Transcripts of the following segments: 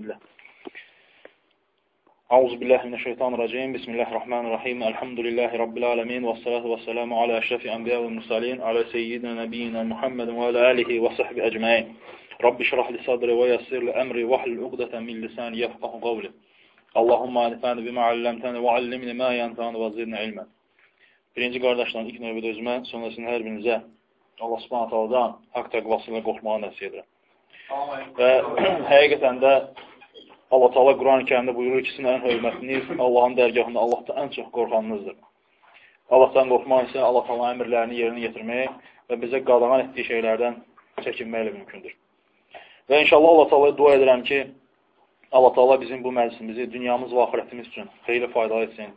الله أعوذ بالله من الشيطان الرجيم بسم الله الرحمن الرحيم الحمد لله رب العالمين والصلاة والسلام على أشرف الأنبياء والمرسلين على سيدنا نبينا محمد وعلى آله وصحبه أجمعين رب اشرح لي صدري ويسر لي أمري واحلل عقدة من لساني يفقه قولي اللهم انفعني بما علمتني وعلمني ما ينفعني وزدني علما Birinci qardaşların ilk növbədə özümə, sonrasında hər birinizə Allah subhanət haladan haqq təqvasıyla qorxmağı nəsib edirəm. Və həqiqətən də Allah Taala Quran-ı Kərimdə buyurur ki, sizin hörmətiniz Allahın dərgahında Allahdan ən çox qorxanınızdır. Allahdan qorxmaq isə Allah Taala əmrlərini yerinə yetirmək və bizə qadağan etdiyi şeylərdən çəkinməklə mümkündür. Və inşallah Allah Taalaya dua edirəm ki, Allah Taala bizim bu məclisimizi dünyamız və axirətimiz üçün xeyirli faydalı etsin.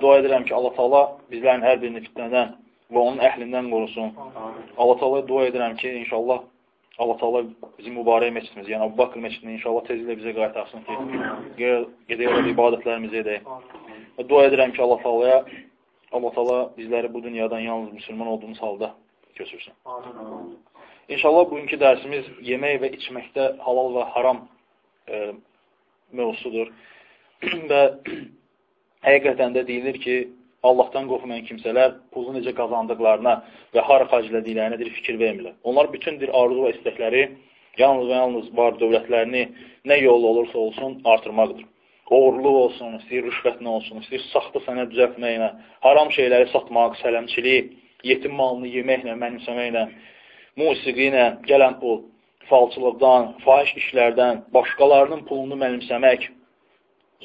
Dua edirəm ki, Allah Taala bizlərin hər birini fitnədən və onun əhlindən qorusun. Allah Taala dua edirəm ki, inşallah Allah Taala bizim mübarək məscidimiz, yəni Əbu Bakr məscidini inşallah tezliklə bizə qaytarsın ki, gedək orada ibadətlərimizi edək. Və dua edirəm ki, Allah Taalaya Allah Taala bizləri bu dünyadan yalnız müsəlman olduğumuz halda köçürsün. İnşallah bugünkü dərsimiz yemək və içməkdə halal və haram e, mövzusudur. və həqiqətən də deyilir ki, Allahdan qorxmayan kimsələr pulu necə qazandıqlarına və hara xərclədiklərinə bir fikir vermirlər. Onlar bütündür arzu və istəkləri yalnız və yalnız var dövlətlərini nə yolla olursa olsun artırmaqdır. Oğurluq olsun, istəyir rüşvətlə olsun, istəyir saxta sənə düzəltməklə, haram şeyləri satmaq, sələmçilik, yetim malını yeməklə, mənimsəməklə, musiqi ilə gələn pul, falçılıqdan, fahiş işlərdən, başqalarının pulunu mənimsəmək,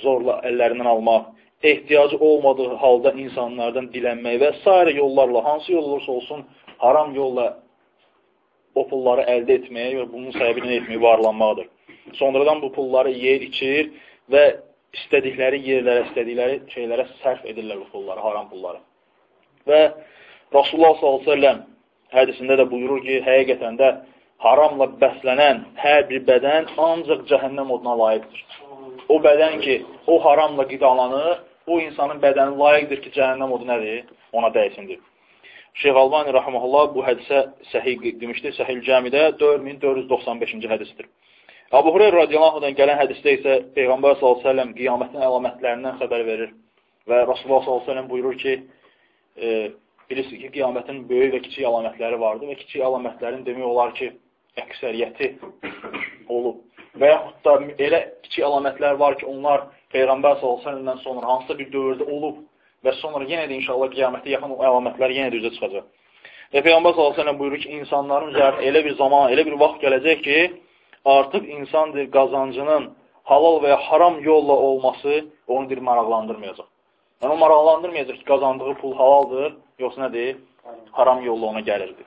zorla əllərindən almaq, ehtiyacı olmadığı halda insanlardan dilənmək və s. yollarla, hansı yol olursa olsun, haram yolla o pulları əldə etməyə və bunun səbəbini etməyə varlanmaqdır. Sonradan bu pulları yer, içir və istədikləri yerlərə, istədikləri şeylərə sərf edirlər bu pulları, haram pulları. Və Rasulullah s.ə.v hədisində də buyurur ki, həqiqətən də haramla bəslənən hər bir bədən ancaq cəhənnəm oduna layiqdir. O bədən ki, o haramla qidalanır, o insanın bədəni layiqdir ki, cəhənnəm odu nədir? Ona dəysindir. Şeyh Albani Rahmanullah bu hədisə səhih demişdir, Səhih Cəmidə 4495-ci hədisdir. Abu Hureyr radiyallahu gələn hədisdə isə Peyğəmbər s.ə.v qiyamətin əlamətlərindən xəbər verir və Rasulullah s.ə.v buyurur ki, e, bilirsiniz ki, qiyamətin böyük və kiçik əlamətləri vardır və kiçik əlamətlərin demək olar ki, əksəriyyəti olub. Və yaxud da elə kiçik əlamətlər var ki, onlar Peyğəmbər s.ə.v-dən sonra hansısa bir dövrdə olub və sonra yenə də inşallah qiyamətə yaxın o əlamətlər yenə də üzə çıxacaq. Və Peyğəmbər s.ə.v buyurur ki, insanların üzərində elə bir zaman, elə bir vaxt gələcək ki, artıq insandır qazancının halal və ya haram yolla olması onu bir maraqlandırmayacaq. Yəni, o maraqlandırmayacaq ki, qazandığı pul halaldır, yoxsa nədir? Haram yolla ona gəlirdi.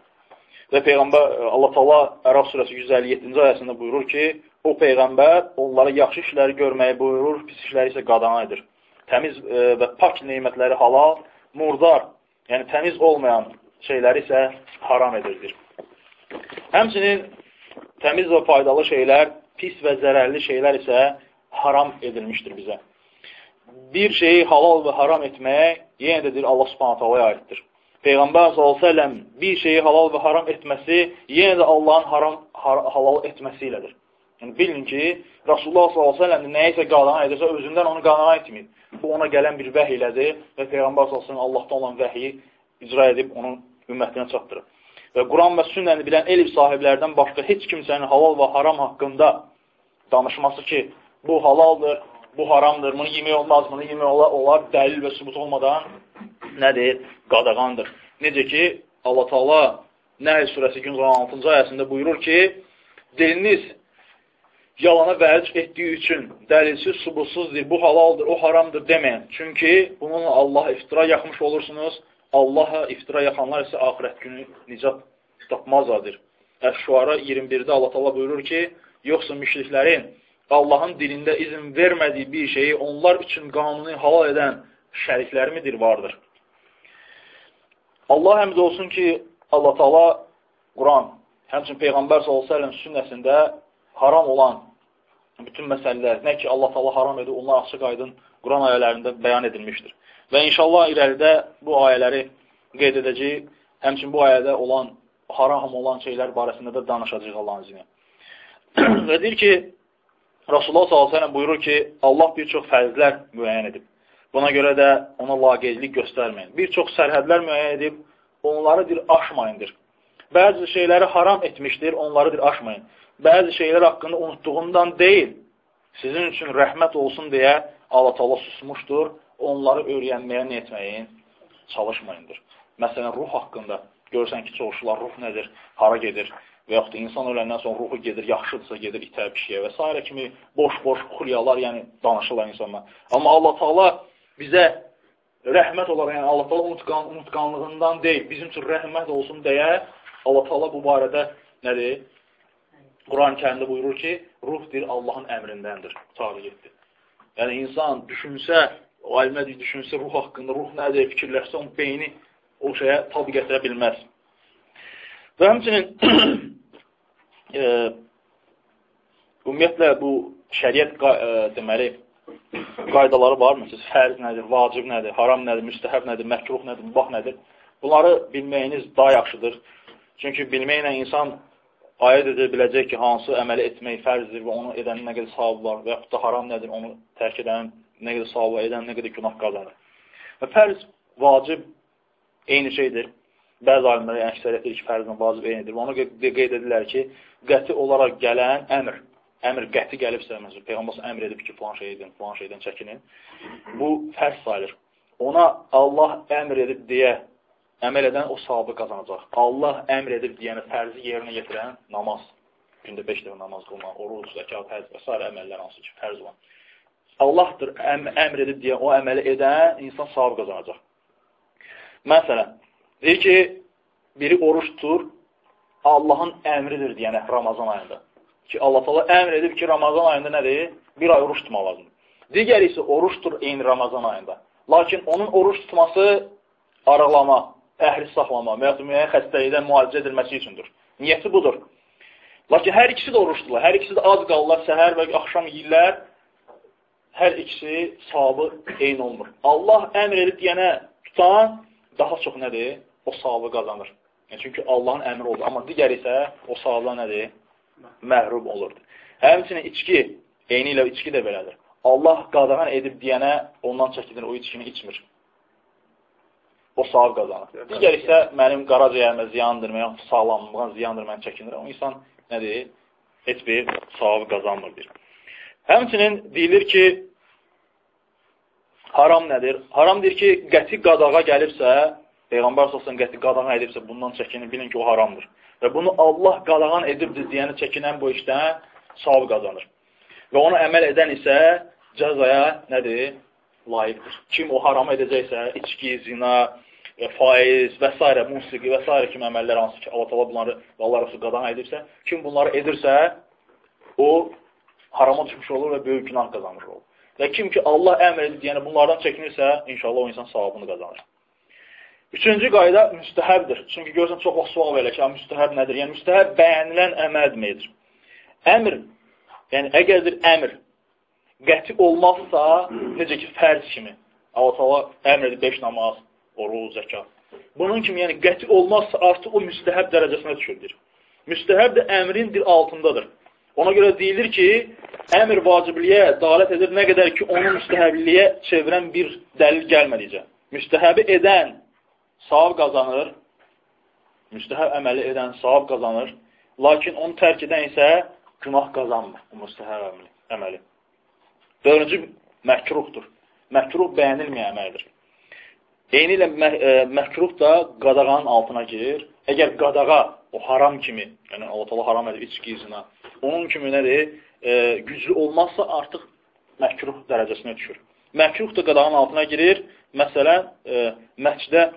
Və Peyğəmbər Allah Taala Ərəf surəsi 157-ci ayəsində buyurur ki, o Peyğəmbər onlara yaxşı işləri görməyi buyurur, pis işləri isə qadağan edir. Təmiz e, və pak neymətləri halal, murdar, yəni təmiz olmayan şeyləri isə haram edirdir. Həmçinin təmiz və faydalı şeylər, pis və zərərli şeylər isə haram edilmişdir bizə. Bir şeyi halal və haram etmək yenə də deyir Allah subhanət halaya aiddir. Peyğəmbər s.ə.v bir şeyi halal və haram etməsi yenə də Allahın haram, har halal etməsi ilədir. Yəni, bilin ki, Rasulullah s.ə.v nəyisə qadağan edirsə, özündən onu qadağan etmir. Bu, ona gələn bir vəh ilədir və Peyğəmbər s.ə.v Allahdan olan vəhiyi icra edib onun ümmətinə çatdırır. Və Quran və sünnəni bilən elm sahiblərdən başqa heç kimsənin halal və haram haqqında danışması ki, bu halaldır, bu haramdır, bunu yemək olmaz, bunu yemək olar, dəlil və sübut olmadan nədir? Qadağandır. Necə ki, Allah Taala Nəhl surəsi 116-cı ayəsində buyurur ki, diliniz yalana vərc etdiyi üçün dəlilsiz, subutsuzdur, bu halaldır, o haramdır deməyin. Çünki bununla Allah iftira yaxmış olursunuz. Allaha iftira yaxanlar isə axirət günü nicat tapmazlardır. Əş-Şuara 21-də Allah Allah buyurur ki, yoxsa müşriklərin Allahın dilində izin vermədiyi bir şeyi onlar üçün qanuni halal edən şəriklərimidir, vardır. Allah həmd olsun ki, Allah Taala Quran, həmçin Peyğəmbər s.ə.v sünnəsində haram olan bütün məsələlər, nə ki Allah Taala haram edir, onlar açıq aydın Quran ayələrində bəyan edilmişdir. Və inşallah irəlidə bu ayələri qeyd edəcəyik. Həmçinin bu ayədə olan haram olan şeylər barəsində də danışacağıq Allahın izni. Və deyir ki, Rasulullah s.ə.v buyurur ki, Allah bir çox fərzlər müəyyən edib. Buna görə də ona laqeydlik göstərməyin. Bir çox sərhədlər müəyyən edib, onları bir aşmayındır. Bəzi şeyləri haram etmişdir, onları bir aşmayın. Bəzi şeylər haqqında unutduğundan deyil, sizin üçün rəhmət olsun deyə Allah Allah susmuşdur, onları öyrənməyə nə etməyin? Çalışmayındır. Məsələn, ruh haqqında görürsən ki, soruşurlar, ruh nədir, hara gedir və yaxud da insan öləndən sonra ruhu gedir, yaxşıdırsa gedir itə pişiyə və s. kimi boş-boş xülyalar, yəni danışırlar insanlar. Amma Allah Taala bizə rəhmət olaraq, yəni Allah Taala unutqan, unutqanlığından deyil, bizim üçün rəhmət olsun deyə Allah Taala bu barədə nədir? Quran-ı Kərimdə buyurur ki, ruh deyir Allahın əmrindəndir. Qurtarı getdi. Yəni insan düşünsə, alimə deyir, düşünsə ruh haqqında, ruh nədir, fikirləşsə, onun beyni o şeyə tabi gətirə bilməz. Və həmçinin e, ümumiyyətlə bu şəriət e, deməli qaydaları var. Məsələn, fərz nədir, vacib nədir, haram nədir, müstəhəb nədir, məkruh nədir, mübah nədir? Bunları bilməyiniz daha yaxşıdır. Çünki bilməklə insan ayət edə biləcək ki, hansı əməli etmək fərzdir və onu edənin nə qədər savabı var və yaxud da haram nədir, onu tərk edənin nə qədər savabı, edənin nə qədər günah qazanır. Və fərz, vacib eyni şeydir. Bəzi alimlər yəni, əksəriyyət deyir ki, fərzlə vacib eynidir. Və ona qeyd edirlər ki, qəti olaraq gələn əmr, əmr qəti gəlibsə, məsələn, Peyğəmbər əmr edib ki, falan şey edin, falan şeydən çəkinin, bu fərz sayılır. Ona Allah əmr edib deyə əməl edən o savabı qazanacaq. Allah əmr edib deyəni fərzi yerinə yetirən namaz, gündə 5 dəfə namaz qılmaq, oruc, zəkat, həcc və s. əməllər hansı ki, fərz olan. Allahdır əm əmr edib deyə o əməli edən insan savab qazanacaq. Məsələn, deyir ki, biri oruç tutur, Allahın əmridir deyənə Ramazan ayında. Ki, Allah Allah əmr edib ki, Ramazan ayında nədir? Bir ay oruç tutmaq lazımdır. Digəri isə oruç tutur eyni Ramazan ayında. Lakin onun oruç tutması aralama, əhli saxlama və yaxud müəyyən xəstəlikdən müalicə edilməsi üçündür. Niyyəti budur. Lakin hər ikisi də oruçdurlar. Hər ikisi də az qalırlar, səhər və axşam yeyirlər. Hər ikisi savabı eyni olmur. Allah əmr edib deyənə tutan daha çox nədir? O savabı qazanır. Yəni, çünki Allahın əmri olur. Amma digər isə o savabla nədir? Məhrum olurdu. Həmçinin içki, eyni ilə içki də belədir. Allah qadağan edib deyənə ondan çəkilir, o içkini içmir o savab qazanır. Digər isə mənim qaracəyərimə ziyandır, mənim sağlamlığıma ziyandır, mən çəkinirəm. O insan nədir? Heç bir savabı qazanmır, deyir. Həmçinin deyilir ki, haram nədir? Haram deyir ki, qəti qadağa gəlibsə, Peyğəmbər səsən qəti qadağan edibsə, bundan çəkinin, bilin ki, o haramdır. Və bunu Allah qadağan edibdir deyəni çəkinən bu işdən savab qazanır. Və ona əməl edən isə cəzaya nədir? Layiqdir. Kim o haram edəcəksə, içki, zina, faiz və s. musiqi və s. kimi əməllər hansı ki, Allah Allah bunları və Allah Rəsul qadan edibsə, kim bunları edirsə, o harama düşmüş olur və böyük günah qazanır olur. Və kim ki, Allah əmr edir, yəni bunlardan çəkinirsə, inşallah o insan savabını qazanır. Üçüncü qayda müstəhəbdir. Çünki görürsən, çox vaxt sual verir ki, müstəhəb nədir? Yəni, müstəhəb bəyənilən əməl deməkdir. Əmr, yəni əgər bir əmr qəti olmazsa, necə ki, fərz kimi, Allah əmr edir 5 namaz, oruc, zəkat. Bunun kimi, yəni qəti olmazsa artıq o müstəhəb dərəcəsinə düşürdür. Müstəhəb də əmrin bir altındadır. Ona görə deyilir ki, əmr vacibliyə dalət edir nə qədər ki, onu müstəhəbliyə çevirən bir dəlil gəlmədikcə. Müstəhəbi edən savab qazanır, müstəhəb əməli edən savab qazanır, lakin onu tərk edən isə günah qazanmır, o müstəhəb əməli. Dördüncü məhkruhdur. Məhkruh bəyənilməyən əməldir. Eyni ilə e, məhkruh da qadağanın altına girir. Əgər qadağa o haram kimi, yəni Allah haram edib içki izina, onun kimi nədir, e, güclü olmazsa artıq məhkruh dərəcəsinə düşür. Məhkruh da qadağanın altına girir. Məsələn, e, məscidə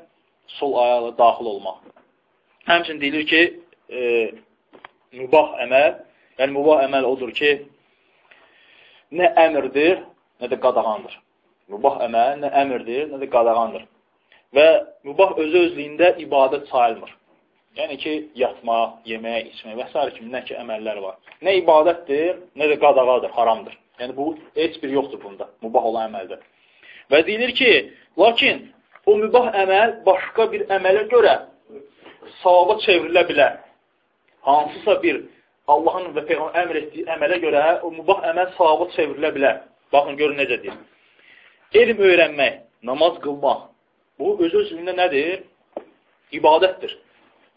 sol ayaqla daxil olmaq. Həmçin deyilir ki, e, mübah əməl, yəni mübah əməl odur ki, nə əmrdir, nə də qadağandır. Mübah əməl nə əmrdir, nə də qadağandır. Və mübah özü özlüyündə ibadət sayılmır. Yəni ki, yatmaq, yemək, içmək və s. kimi nə ki, əməllər var. Nə ibadətdir, nə də qadağadır, haramdır. Yəni, bu, heç bir yoxdur bunda, mübah olan əməldir. Və deyilir ki, lakin o mübah əməl başqa bir əmələ görə savaba çevrilə bilər. Hansısa bir Allahın və Peyğəmbər əmr etdiyi əmələ görə o mübah əməl savabı çevrilə bilər. Baxın, görün necə deyir. Elm öyrənmək, namaz qılmaq, bu öz-özlüyündə nədir? İbadətdir.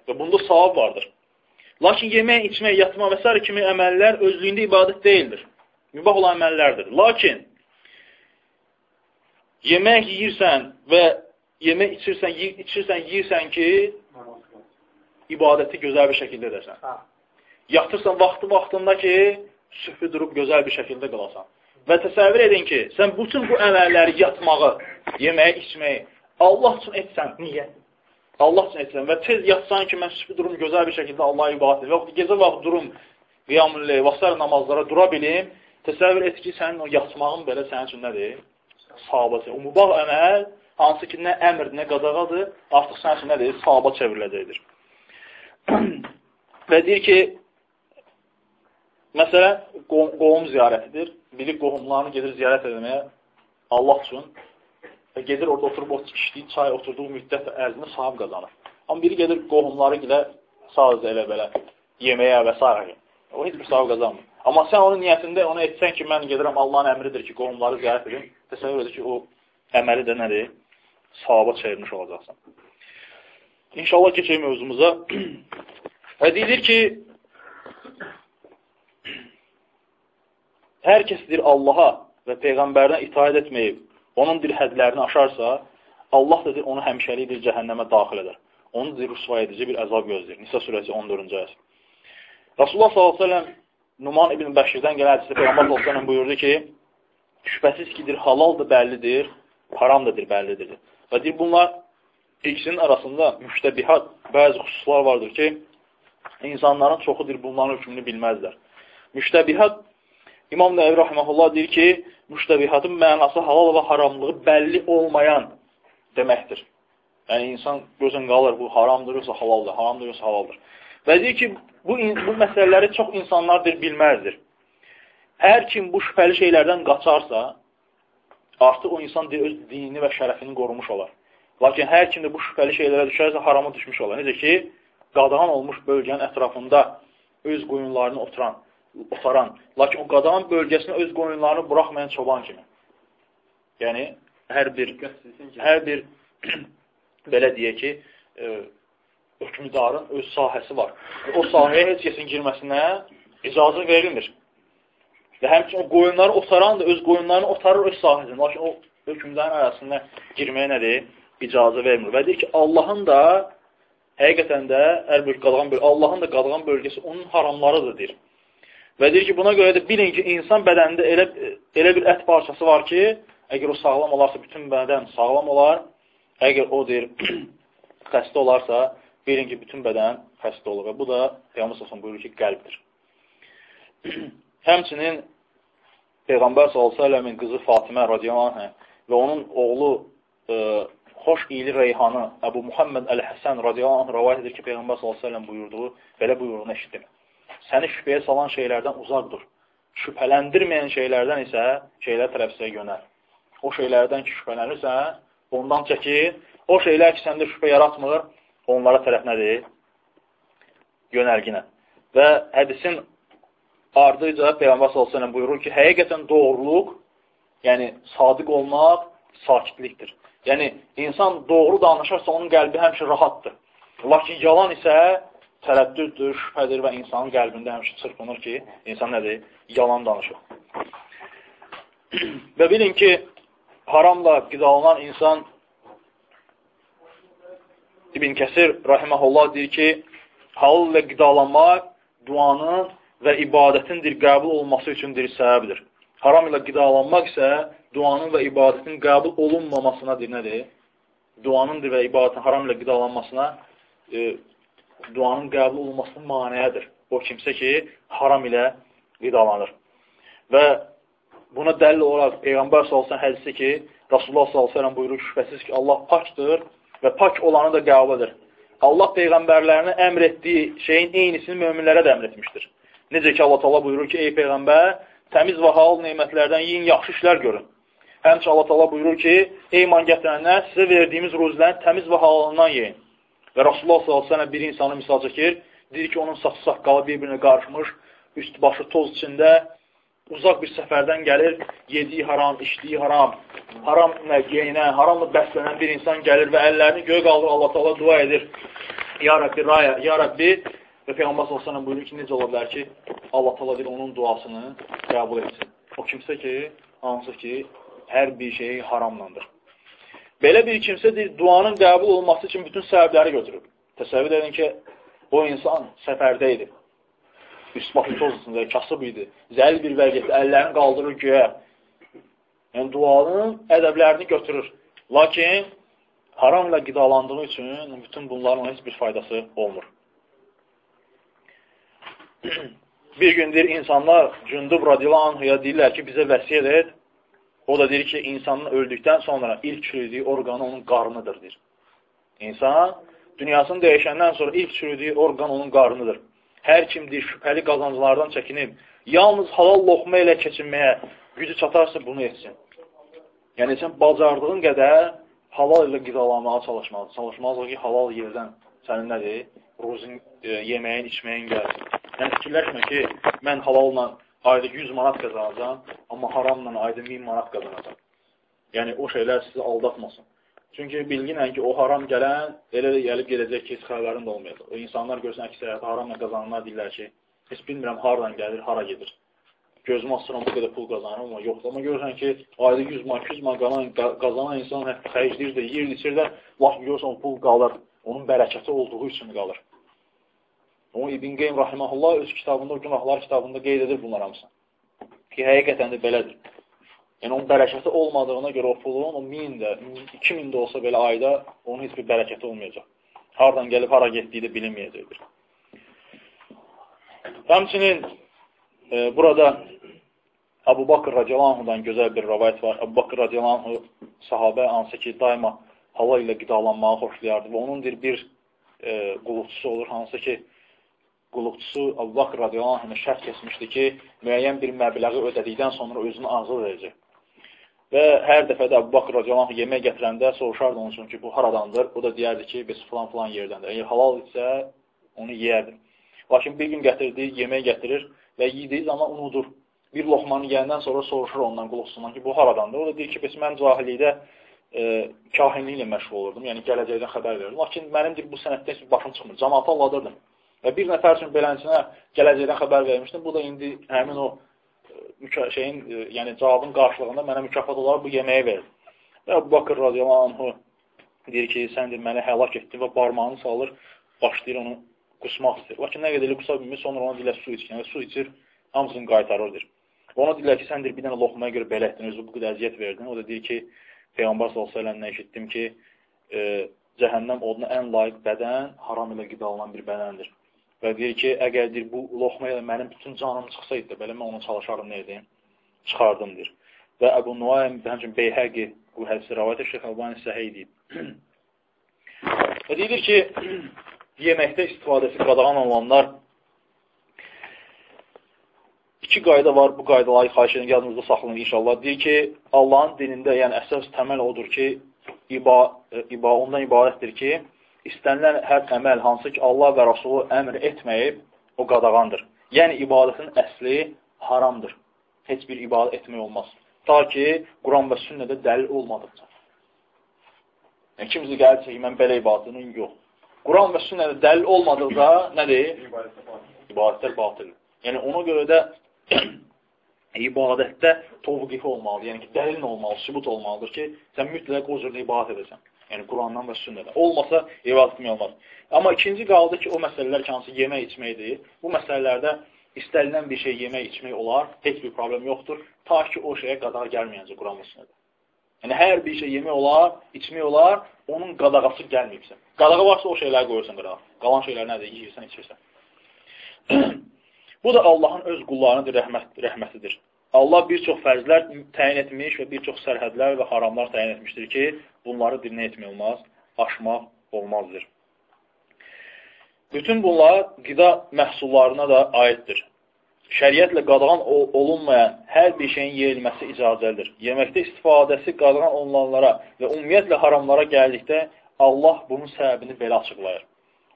Və bunda savab vardır. Lakin yemək, içmək, yatmaq və s. kimi əməllər özlüyündə ibadət deyildir. Mübah olan əməllərdir. Lakin yemək yeyirsən və yemək içirsən, içirsən, yeyirsən ki, ibadəti gözəl bir şəkildə edəsən. Hə. Yatırsan vaxtı vaxtında ki, sübhü durub gözəl bir şəkildə qılasan. Və təsəvvür edin ki, sən bütün bu əməlləri yatmağı, yeməyi, içməyi Allah üçün etsən, niyə? Allah üçün etsən və tez yatsan ki, mən sübhü durum gözəl bir şəkildə Allah'a ibadət və gecə vaxt durum qiyamülley, vasar namazlara dura bilim, təsəvvür et ki, sənin o yatmağın belə sənin üçün nədir? Sahabası. O mübah əməl, hansı ki, nə əmr, nə qadağadır, artıq sənin üçün nədir? Sahaba çevriləcəkdir. və deyir ki, məsələn, qohum ziyarətidir. Biri qohumlarını gedir ziyarət edəməyə Allah üçün və gedir orada oturub içdiyi çay, oturduğu müddət ərzində sahib qazanır. Amma biri gedir qohumları gilə sadəcə elə belə yeməyə və s. O heç bir sahib qazanmır. Amma sən onun niyyətində onu etsən ki, mən gedirəm Allahın əmridir ki, qohumları ziyarət edin, təsəvvür edir ki, o əməli də nədir? Savaba çevirmiş olacaqsan. İnşallah keçək mövzumuza. Və deyilir ki, hər kəs deyir Allaha və Peyğəmbərinə itaət etməyib, onun bir hədlərini aşarsa, Allah da deyir, onu həmişəlikdir cəhənnəmə daxil edər. Onu deyir, rüsva edici bir əzab gözləyir. Nisa surəsi 14-cü ayəs. Rasulullah s.ə.v Numan ibn Bəşirdən gələn hədisdə Peyğəmbər s.ə.v buyurdu ki, şübhəsiz kidir, halaldır, bəllidir, haramdır, bəllidir. Və deyir, bunlar ikisinin arasında müştəbihat bəzi xüsuslar vardır ki, insanların çoxudur bunların hökmünü bilməzlər. Müştəbihat İmam Nəvi Rahiməhullah deyir ki, müştəbihatın mənası halal və haramlığı bəlli olmayan deməkdir. Yəni, insan gözün qalır, bu haramdır, yoxsa halaldır, haramdır, yoxsa halaldır. Və deyir ki, bu, bu məsələləri çox insanlardır, bilməzdir. Hər kim bu şübhəli şeylərdən qaçarsa, artıq o insan öz dinini və şərəfini qorumuş olar. Lakin hər kim də bu şübhəli şeylərə düşərsə, harama düşmüş olar. Necə ki, qadağan olmuş bölgənin ətrafında öz qoyunlarını oturan, otaran, lakin o qadağan bölgəsinə öz qoyunlarını buraxmayan çoban kimi. Yəni, hər bir, hər bir belə deyək ki, e, hökmüdarın öz sahəsi var. O sahəyə heç kəsin girməsinə icazə verilmir. Və həmçin o qoyunları otaran da öz qoyunlarını otarır öz sahəsində. Lakin o hökmdarın arasında girməyə nədir? icazə vermir. Və deyir ki, Allahın da həqiqətən də hər bir qadağan bölgəsi, Allahın da qadağan bölgəsi onun haramlarıdır deyir. Və deyir ki, buna görə də bilin ki, insan bədənində elə, elə bir ət parçası var ki, əgər o sağlam olarsa, bütün bədən sağlam olar. Əgər o deyir, xəstə olarsa, bilin ki, bütün bədən xəstə olur. Və bu da Peyğəmbər sallallahu buyurur ki, qəlbdir. Həmçinin Peyğəmbər sallallahu qızı Fatimə radiyallahu anh və onun oğlu e, xoş iyili reyhanı Əbu Muhammed Əl-Həsən radiyallahu anh rəvayət edir ki, Peyğəmbər s.ə.v buyurduğu, belə buyruğunu eşitdim. Səni şübhəyə salan şeylərdən uzaq dur. Şübhələndirməyən şeylərdən isə şeylər tərəfsə yönər. O şeylərdən ki, şübhələnirsən, ondan çəkir. O şeylər ki, səndə şübhə yaratmır, onlara tərəf nədir? Yönərginə. Və hədisin ardıca Peyğəmbər s.ə.v buyurur ki, həqiqətən doğruluq, yəni sadiq olmaq sakitlikdir. Yəni, insan doğru danışarsa, onun qəlbi həmişə rahatdır. Lakin yalan isə tərəddüddür, şübhədir və insanın qəlbində həmişə çırpınır ki, insan nədir? Yalan danışır. və bilin ki, haramla qidalanan insan İbn Kəsir rahiməhullah deyir ki, halal və qidalanmaq duanın və ibadətindir qəbul olması üçündür səbəbdir. Haram ilə qidalanmaq isə duanın və ibadətin qəbul olunmamasına deyir, nədir? Duanın və ibadətin haram ilə qidalanmasına e, duanın qəbul olunmasının maniyədir. O kimsə ki, haram ilə qidalanır. Və buna dəlil olaraq Peyğəmbər salsan hədisi ki, Rasulullah salsan buyurur, şübhəsiz ki, Allah pakdır və pak olanı da qəbul edir. Allah Peyğəmbərlərinə əmr etdiyi şeyin eynisini möminlərə də əmr etmişdir. Necə ki, Allah Allah buyurur ki, ey Peyğəmbər, təmiz və halal neymətlərdən yiyin, yaxşı işlər görün. Həmçə Allah Allah buyurur ki, ey iman gətirənlər, sizə verdiyimiz ruzilərin təmiz və halalından yiyin. Və Rasulullah s.ə.v bir insanı misal çəkir, deyir ki, onun saçı saqqalı bir-birinə qarışmış, üst başı toz içində, uzaq bir səfərdən gəlir, yediyi haram, içdiyi haram, haramla geyinə, haramla bəslənən bir insan gəlir və əllərini göyə qaldır, Allah Taala dua edir. Ya Rəbbi, raya, ya Rəbbi və Peyğəmbər sallallahu buyurur ki, necə ola bilər ki, Allah Taala bir onun duasını qəbul etsin. O kimsə ki, hansı ki, hər bir şeyi haramlandır. Belə bir kimsə deyir, duanın qəbul olması üçün bütün səbəbləri götürür. Təsəvvür edin ki, o insan səfərdə idi üst başı toz içində, kasıb idi. Zəl bir vəziyyətdə əllərini qaldırır göyə. Yəni, duanın ədəblərini götürür. Lakin haramla qidalandığı üçün bütün bunların heç bir faydası olmur. bir gündür insanlar Cündub radiyalanhuya deyirlər ki, bizə vəsiyyət et. O da deyir ki, insanın öldükdən sonra ilk çürüdüyü orqanı onun qarnıdır, deyir. İnsan dünyasını dəyişəndən sonra ilk çürüdüyü orqan onun qarnıdır. Hər kimdir şübhəli qazanclardan çəkinib, yalnız halal loxma ilə keçinməyə gücü çatarsa bunu etsin. Yəni, sən bacardığın qədər halal ilə qidalanmağa çalışmalıdır. Çalışmalıdır ki, halal yerdən sənin nədir? Ruzin, e, yeməyin, içməyin gəlsin. Yəni, fikirləşmə ki, mən halalla ayda 100 manat qazanacam, amma haramla ayda 1000 manat qazanacam. Yəni, o şeylər sizi aldatmasın. Çünki bilginən ki, o haram gələn elə də gəlib gedəcək ki, heç xəbərin də olmayacaq. O insanlar görsən əksəriyyəti haramla qazananlar deyirlər ki, heç bilmirəm haradan gəlir, hara gedir. Gözümü açıram, bu qədər pul qazanır, amma yoxdur. Amma görürsən ki, ayda 100 man, 200 man qazanan, qazanan insan xərcləyir də, yiyir, içir də, vaxt görürsən o pul qalır. Onun bərəkəti olduğu üçün qalır. O İbn Qeym rahimehullah öz kitabında, günahlar kitabında qeyd edir bunlar hamısını. Ki, həqiqətən də belədir. Yəni, onun bərəkəti olmadığına görə o pulun, o 1000 də, 2000 də olsa belə ayda onun heç bir bərəkəti olmayacaq. Hardan gəlib, hara getdiyi də bilinməyəcəkdir. Həmçinin e, burada Abu Bakır radiyalanhudan gözəl bir rəvayət var. Abu Bakır radiyalanhu sahabə hansı ki, daima hava ilə qidalanmağı xoşlayardı və onun bir, bir e, qulluqçusu olur, hansı ki, qulluqçusu Abu Bakır radiyalanhu şərt kesmişdi ki, müəyyən bir məbləği ödədikdən sonra özünü azad edəcək. Və hər dəfə də Əbu Bakr radiyallahu yemək gətirəndə soruşardı onun üçün ki, bu haradandır? O da deyərdi ki, biz falan-falan yerdəndir. Əgər halal isə onu yeyərdi. Lakin bir gün gətirdi, yemək gətirir və yediyi zaman unudur. Bir loxmanı yeyəndən sonra soruşur ondan, qulluqsundan ki, bu haradandır? O da deyir ki, biz mən cahillikdə e, kahinliklə məşğul olurdum, yəni gələcəkdən xəbər verirdim. Lakin mənim deyir, bu sənətdə heç başım çıxmır, cəmaata alladırdım. Və bir nəfər üçün belənçinə gələcəkdən xəbər vermişdim. Bu da indi həmin o şeyin, e, yəni cavabın qarşılığında mənə mükafat olaraq bu yeməyi verir. Və Əbu Bakır radiyallahu anhu deyir ki, sən deyir, məni həlak etdin və barmağını salır, başlayır onu qusmaq istəyir. Lakin nə qədər qusa bilmir, sonra ona dilə su içir. Yəni, su içir, hamısını qaytarırdır. Ona deyirlər ki, sən deyir, bir dənə loxmaya görə belə etdin, özü bu qədər əziyyət verdin. O da deyir ki, Peyğəmbər s.ə.v-dən eşitdim ki, e, cəhənnəm oduna ən layiq bədən haram ilə qidalanan bir bədəndir. Və deyir ki, əgər deyir, bu loxma ilə mənim bütün canım çıxsaydı da, belə mən onu çalışardım, nə edeyim? Çıxardım, deyir. Və Əbu Nuaym, həmçin Beyhəqi bu hədisi rəvayət Şeyx Albani səhəy deyib. Və deyilir ki, yeməkdə istifadəsi qadağan olanlar iki qayda var. Bu qaydaları xahiş edin, yadınızda saxlayın inşallah. Deyir ki, Allahın dinində, yəni əsas təməl odur ki, iba, iba ondan ibarətdir ki, istənilən hər əməl hansı ki, Allah və Rasulü əmr etməyib, o qadağandır. Yəni, ibadətin əsli haramdır. Heç bir ibadət etmək olmaz. Ta ki, Quran və sünnədə dəlil olmadıqca. Yəni, kimisi gəlirsə ki, mən belə ibadətinin yox. Quran və sünnədə dəlil olmadıqca nədir? İbadətlər batıldır. Yəni, ona görə də ibadətdə tovqif olmalıdır. Yəni ki, dəlil olmalı, sübut olmalıdır ki, sən mütləq o cürlə ibadət edəsən. Yəni Qurandan və sünnədən. Olmasa ibadət etmək olmaz. Amma ikinci qaldı ki, o məsələlər ki, hansı yemək içməkdir. Bu məsələlərdə istənilən bir şey yemək içmək olar, heç bir problem yoxdur. Ta ki, o şeyə qadağa gəlməyəcək Quran və sünnədə. Yəni, hər bir şey yemək olar, içmək olar, onun qadağası gəlməyibsə. Qadağı varsa o şeyləri qoyursan qadağa. Qalan şeylər nədir? Yiyirsən, içirsən. Bu da Allahın öz qullarının rəhmət, rəhmətidir. Allah bir çox fərzlər təyin etmiş və bir çox sərhədlər və haramlar təyin etmişdir ki, bunları dilinə etmək olmaz, aşmaq olmazdır. Bütün bunlar qida məhsullarına da aiddir. Şəriətlə qadağan olunmayan hər bir şeyin yeyilməsi icazəlidir. Yeməkdə istifadəsi qadağan olunanlara və ümumiyyətlə haramlara gəldikdə Allah bunun səbəbini belə açıqlayır.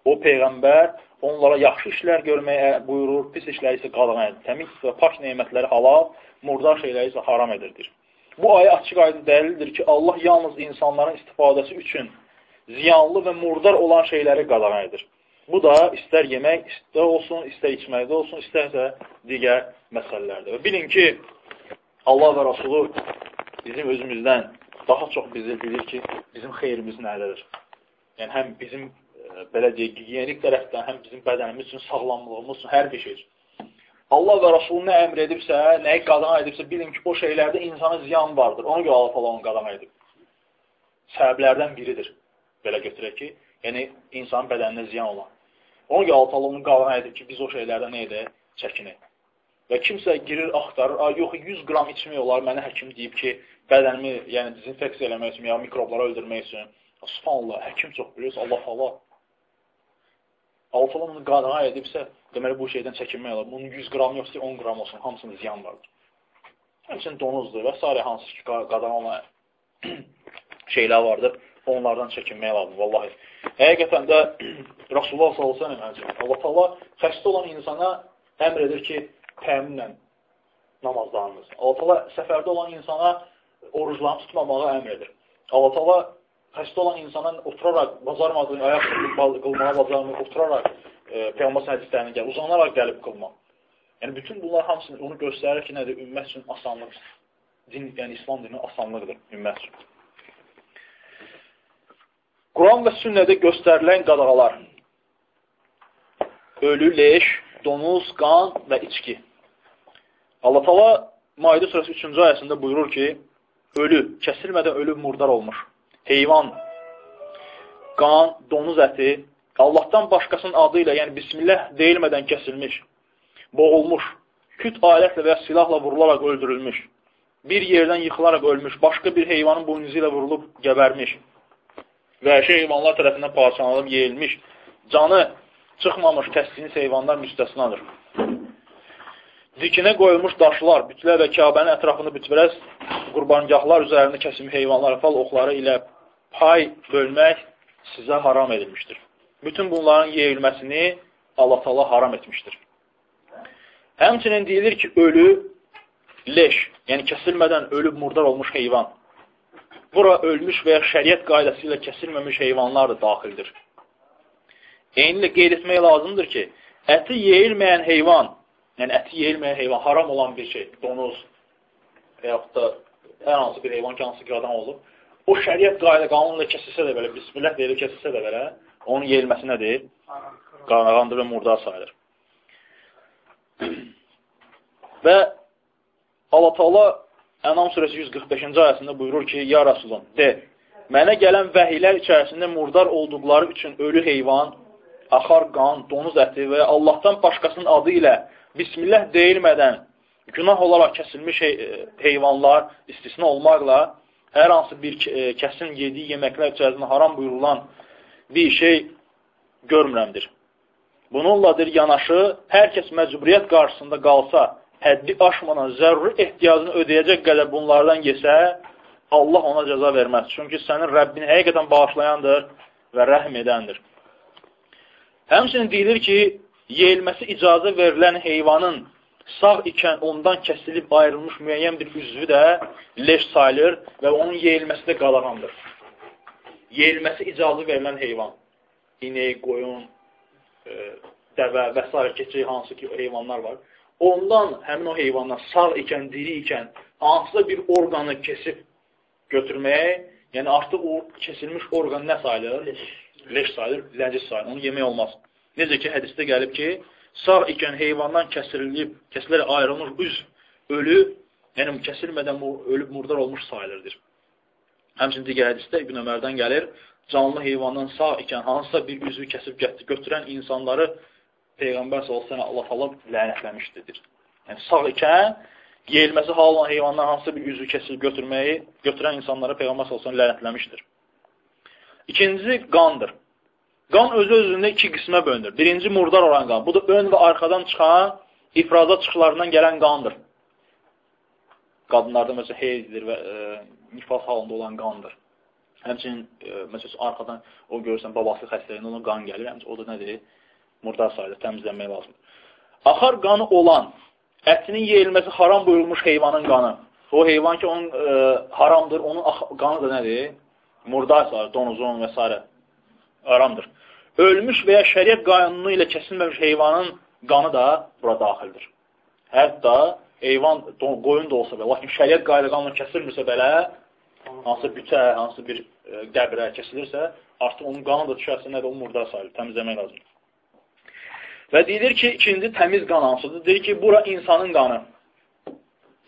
O Peyğəmbər onlara yaxşı işlər görməyə buyurur, pis işləri isə qadağan edir. Təmiz və pak nemətləri halal, murdar şeyləri isə haram edirdir. Bu ayə açıq aydın dəlildir ki, Allah yalnız insanların istifadəsi üçün ziyanlı və murdar olan şeyləri qadağan edir. Bu da istər yemək istər olsun, istər içməkdə olsun, istərsə digər məsələlərdir. Və bilin ki, Allah və Rasulü bizim özümüzdən daha çox bizi bilir ki, bizim xeyrimiz nədədir. Yəni, həm bizim, e, belə deyək, gigiyenik tərəfdən, həm bizim bədənimiz üçün, sağlamlığımız üçün, hər bir şey üçün. Allah və Rasulü nə əmr edibsə, nəyi qadağan edibsə, bilin ki, o şeylərdə insana ziyan vardır. Ona görə Allah falan onu qadağan edib. Səbəblərdən biridir. Belə götürək ki, yəni insanın bədəninə ziyan olan. Ona görə Allah onu qadağan edib ki, biz o şeylərdən nə edək? Çəkinək. Və kimsə girir, axtarır, a, yox, 100 qram içmək olar, mənə həkim deyib ki, bədənimi yəni, dezinfeksiya eləmək üçün, ya mikrobları öldürmək üçün. Subhanallah, həkim çox biliyorsa, Allah Allah. Allah onu qadağan edibsə, deməli bu şeydən çəkinmək olar. Bunun 100 qram yoxsa 10 qram olsun, hamısının ziyan vardır. Həmçinin donuzdur və s. hansı ki, qadağan olan şeylər vardır, onlardan çəkinmək lazım, vallahi. Həqiqətən də Rasulullah s.ə.v. Allah Allah xəstə olan insana əmr edir ki, təminlə namazlarınız. Allah Allah səfərdə olan insana oruclarını tutmamağı əmr edir. Allah Allah xəstə olan insana oturaraq, bacarmadığın ayaq qılmağa bacarmır, oturaraq e, Peyğəmbər hədislərinə gəlir, uzanaraq gəlib qılmaq. Yəni, bütün bunlar hamısını onu göstərir ki, nədir? Ümmət üçün asanlıq, din, yəni İslam dini asanlıqdır ümmət üçün. Quran və sünnədə göstərilən qadağalar ölü, leş, donuz, qan və içki. Allah tala Maidə surəsi 3-cü ayəsində buyurur ki, ölü, kəsilmədən ölü murdar olmuş, heyvan, qan, donuz əti, Allahdan başqasının adı ilə, yəni bismillah deyilmədən kəsilmiş, boğulmuş, küt alətlə və ya silahla vurularaq öldürülmüş, bir yerdən yıxılaraq ölmüş, başqa bir heyvanın boynuzu ilə vurulub gəbərmiş, vəhşi heyvanlar tərəfindən parçalanıb yeyilmiş, canı çıxmamış kəsdiyiniz heyvanlar müstəsnadır. Dikinə qoyulmuş daşlar, bütlər və Kabənin ətrafını bütbərəz qurbangahlar üzərində kəsim heyvanlar, fal oxları ilə pay bölmək sizə haram edilmişdir bütün bunların yeyilməsini Allah Taala haram etmişdir. Həmçinin deyilir ki, ölü leş, yəni kəsilmədən ölüb murdar olmuş heyvan. Bura ölmüş və ya şəriət qaydası ilə kəsilməmiş heyvanlar da daxildir. Eynilə qeyd etmək lazımdır ki, əti yeyilməyən heyvan, yəni əti yeyilməyən heyvan haram olan bir şey, donuz və yaxud da hər hansı bir heyvan ki, hansı qadam olub, o şəriət qayda qanunla kəsilsə də belə, bismillah deyilib kəsilsə də belə, onun yeyilməsi nədir? Qanağandır və murdar sayılır. və Allah Teala Ənam surəsi 145-ci ayəsində buyurur ki, Ya Rasulun, de, mənə gələn vəhilər içərisində murdar olduqları üçün ölü heyvan, axar qan, donuz əti və Allahdan başqasının adı ilə Bismillah deyilmədən günah olaraq kəsilmiş hey heyvanlar istisna olmaqla hər hansı bir kəsin yediyi yeməklər içərisində haram buyurulan bir şey görmürəmdir. Bununladır yanaşı, hər kəs məcburiyyət qarşısında qalsa, həddi aşmadan zəruri ehtiyacını ödəyəcək qədər bunlardan yesə, Allah ona cəza verməz. Çünki sənin Rəbbini həqiqətən bağışlayandır və rəhm edəndir. Həmçinin deyilir ki, yeyilməsi icazə verilən heyvanın sağ ikən ondan kəsilib ayrılmış müəyyən bir üzvü də leş sayılır və onun yeyilməsi də qadağandır yeyilməsi icazı verilən heyvan, inek, qoyun, e, dəvə və s. keçək hansı ki heyvanlar var, ondan həmin o heyvandan sağ ikən, diri ikən hansısa bir orqanı kesib götürməyə, yəni artıq o kesilmiş orqan nə sayılır? Leş, Leş sayılır, ləcis sayılır, onu yemək olmaz. Necə ki, hədisdə gəlib ki, sağ ikən heyvandan kəsirilib, kəsilərək ayrılmış üz, ölü, yəni kəsilmədən ölüb murdar olmuş sayılırdır. Həmçinin digər hədisdə İbn Ömərdən gəlir, canlı heyvandan sağ ikən hansısa bir üzvü kəsib götürən insanları Peyğəmbər sallallahu Allah Allah lənətləmişdir. Yəni sağ ikən yeyilməsi hal olan heyvandan hansısa bir üzvü kəsib götürməyi götürən insanlara Peyğəmbər sallallahu lənətləmişdir. İkinci qandır. Qan özü özündə iki qismə bölünür. Birinci murdar olan qan. Bu da ön və arxadan çıxan ifraza çıxılarından gələn qandır. Qadınlarda məsələn heyzdir və e, nifas halında olan qandır. Həmçinin, e, məsələn, arxadan o görürsən, babası xəstəliyində ona qan gəlir, həmçinin o da nədir? murdar sayılır, təmizlənmək lazımdır. Axar qanı olan, ətinin yeyilməsi haram buyurulmuş heyvanın qanı. O heyvan ki, onun e, haramdır, onun qanı da nədir? Murdar sayılır, donuzun və s. haramdır. Ölmüş və ya şəriət qanunu ilə kəsilməmiş heyvanın qanı da bura daxildir. Hətta heyvan, qoyun da olsa belə, lakin şəriət qayda qanunu kəsilmirsə belə, hansı bütə, hansı bir e, qəbrə kəsilirsə, artıq onun qanı da düşərsə, nədir, o murdar sayılır, təmizləmək lazımdır. Və deyilir ki, ikinci təmiz qan hansıdır? Deyir ki, bura insanın qanı.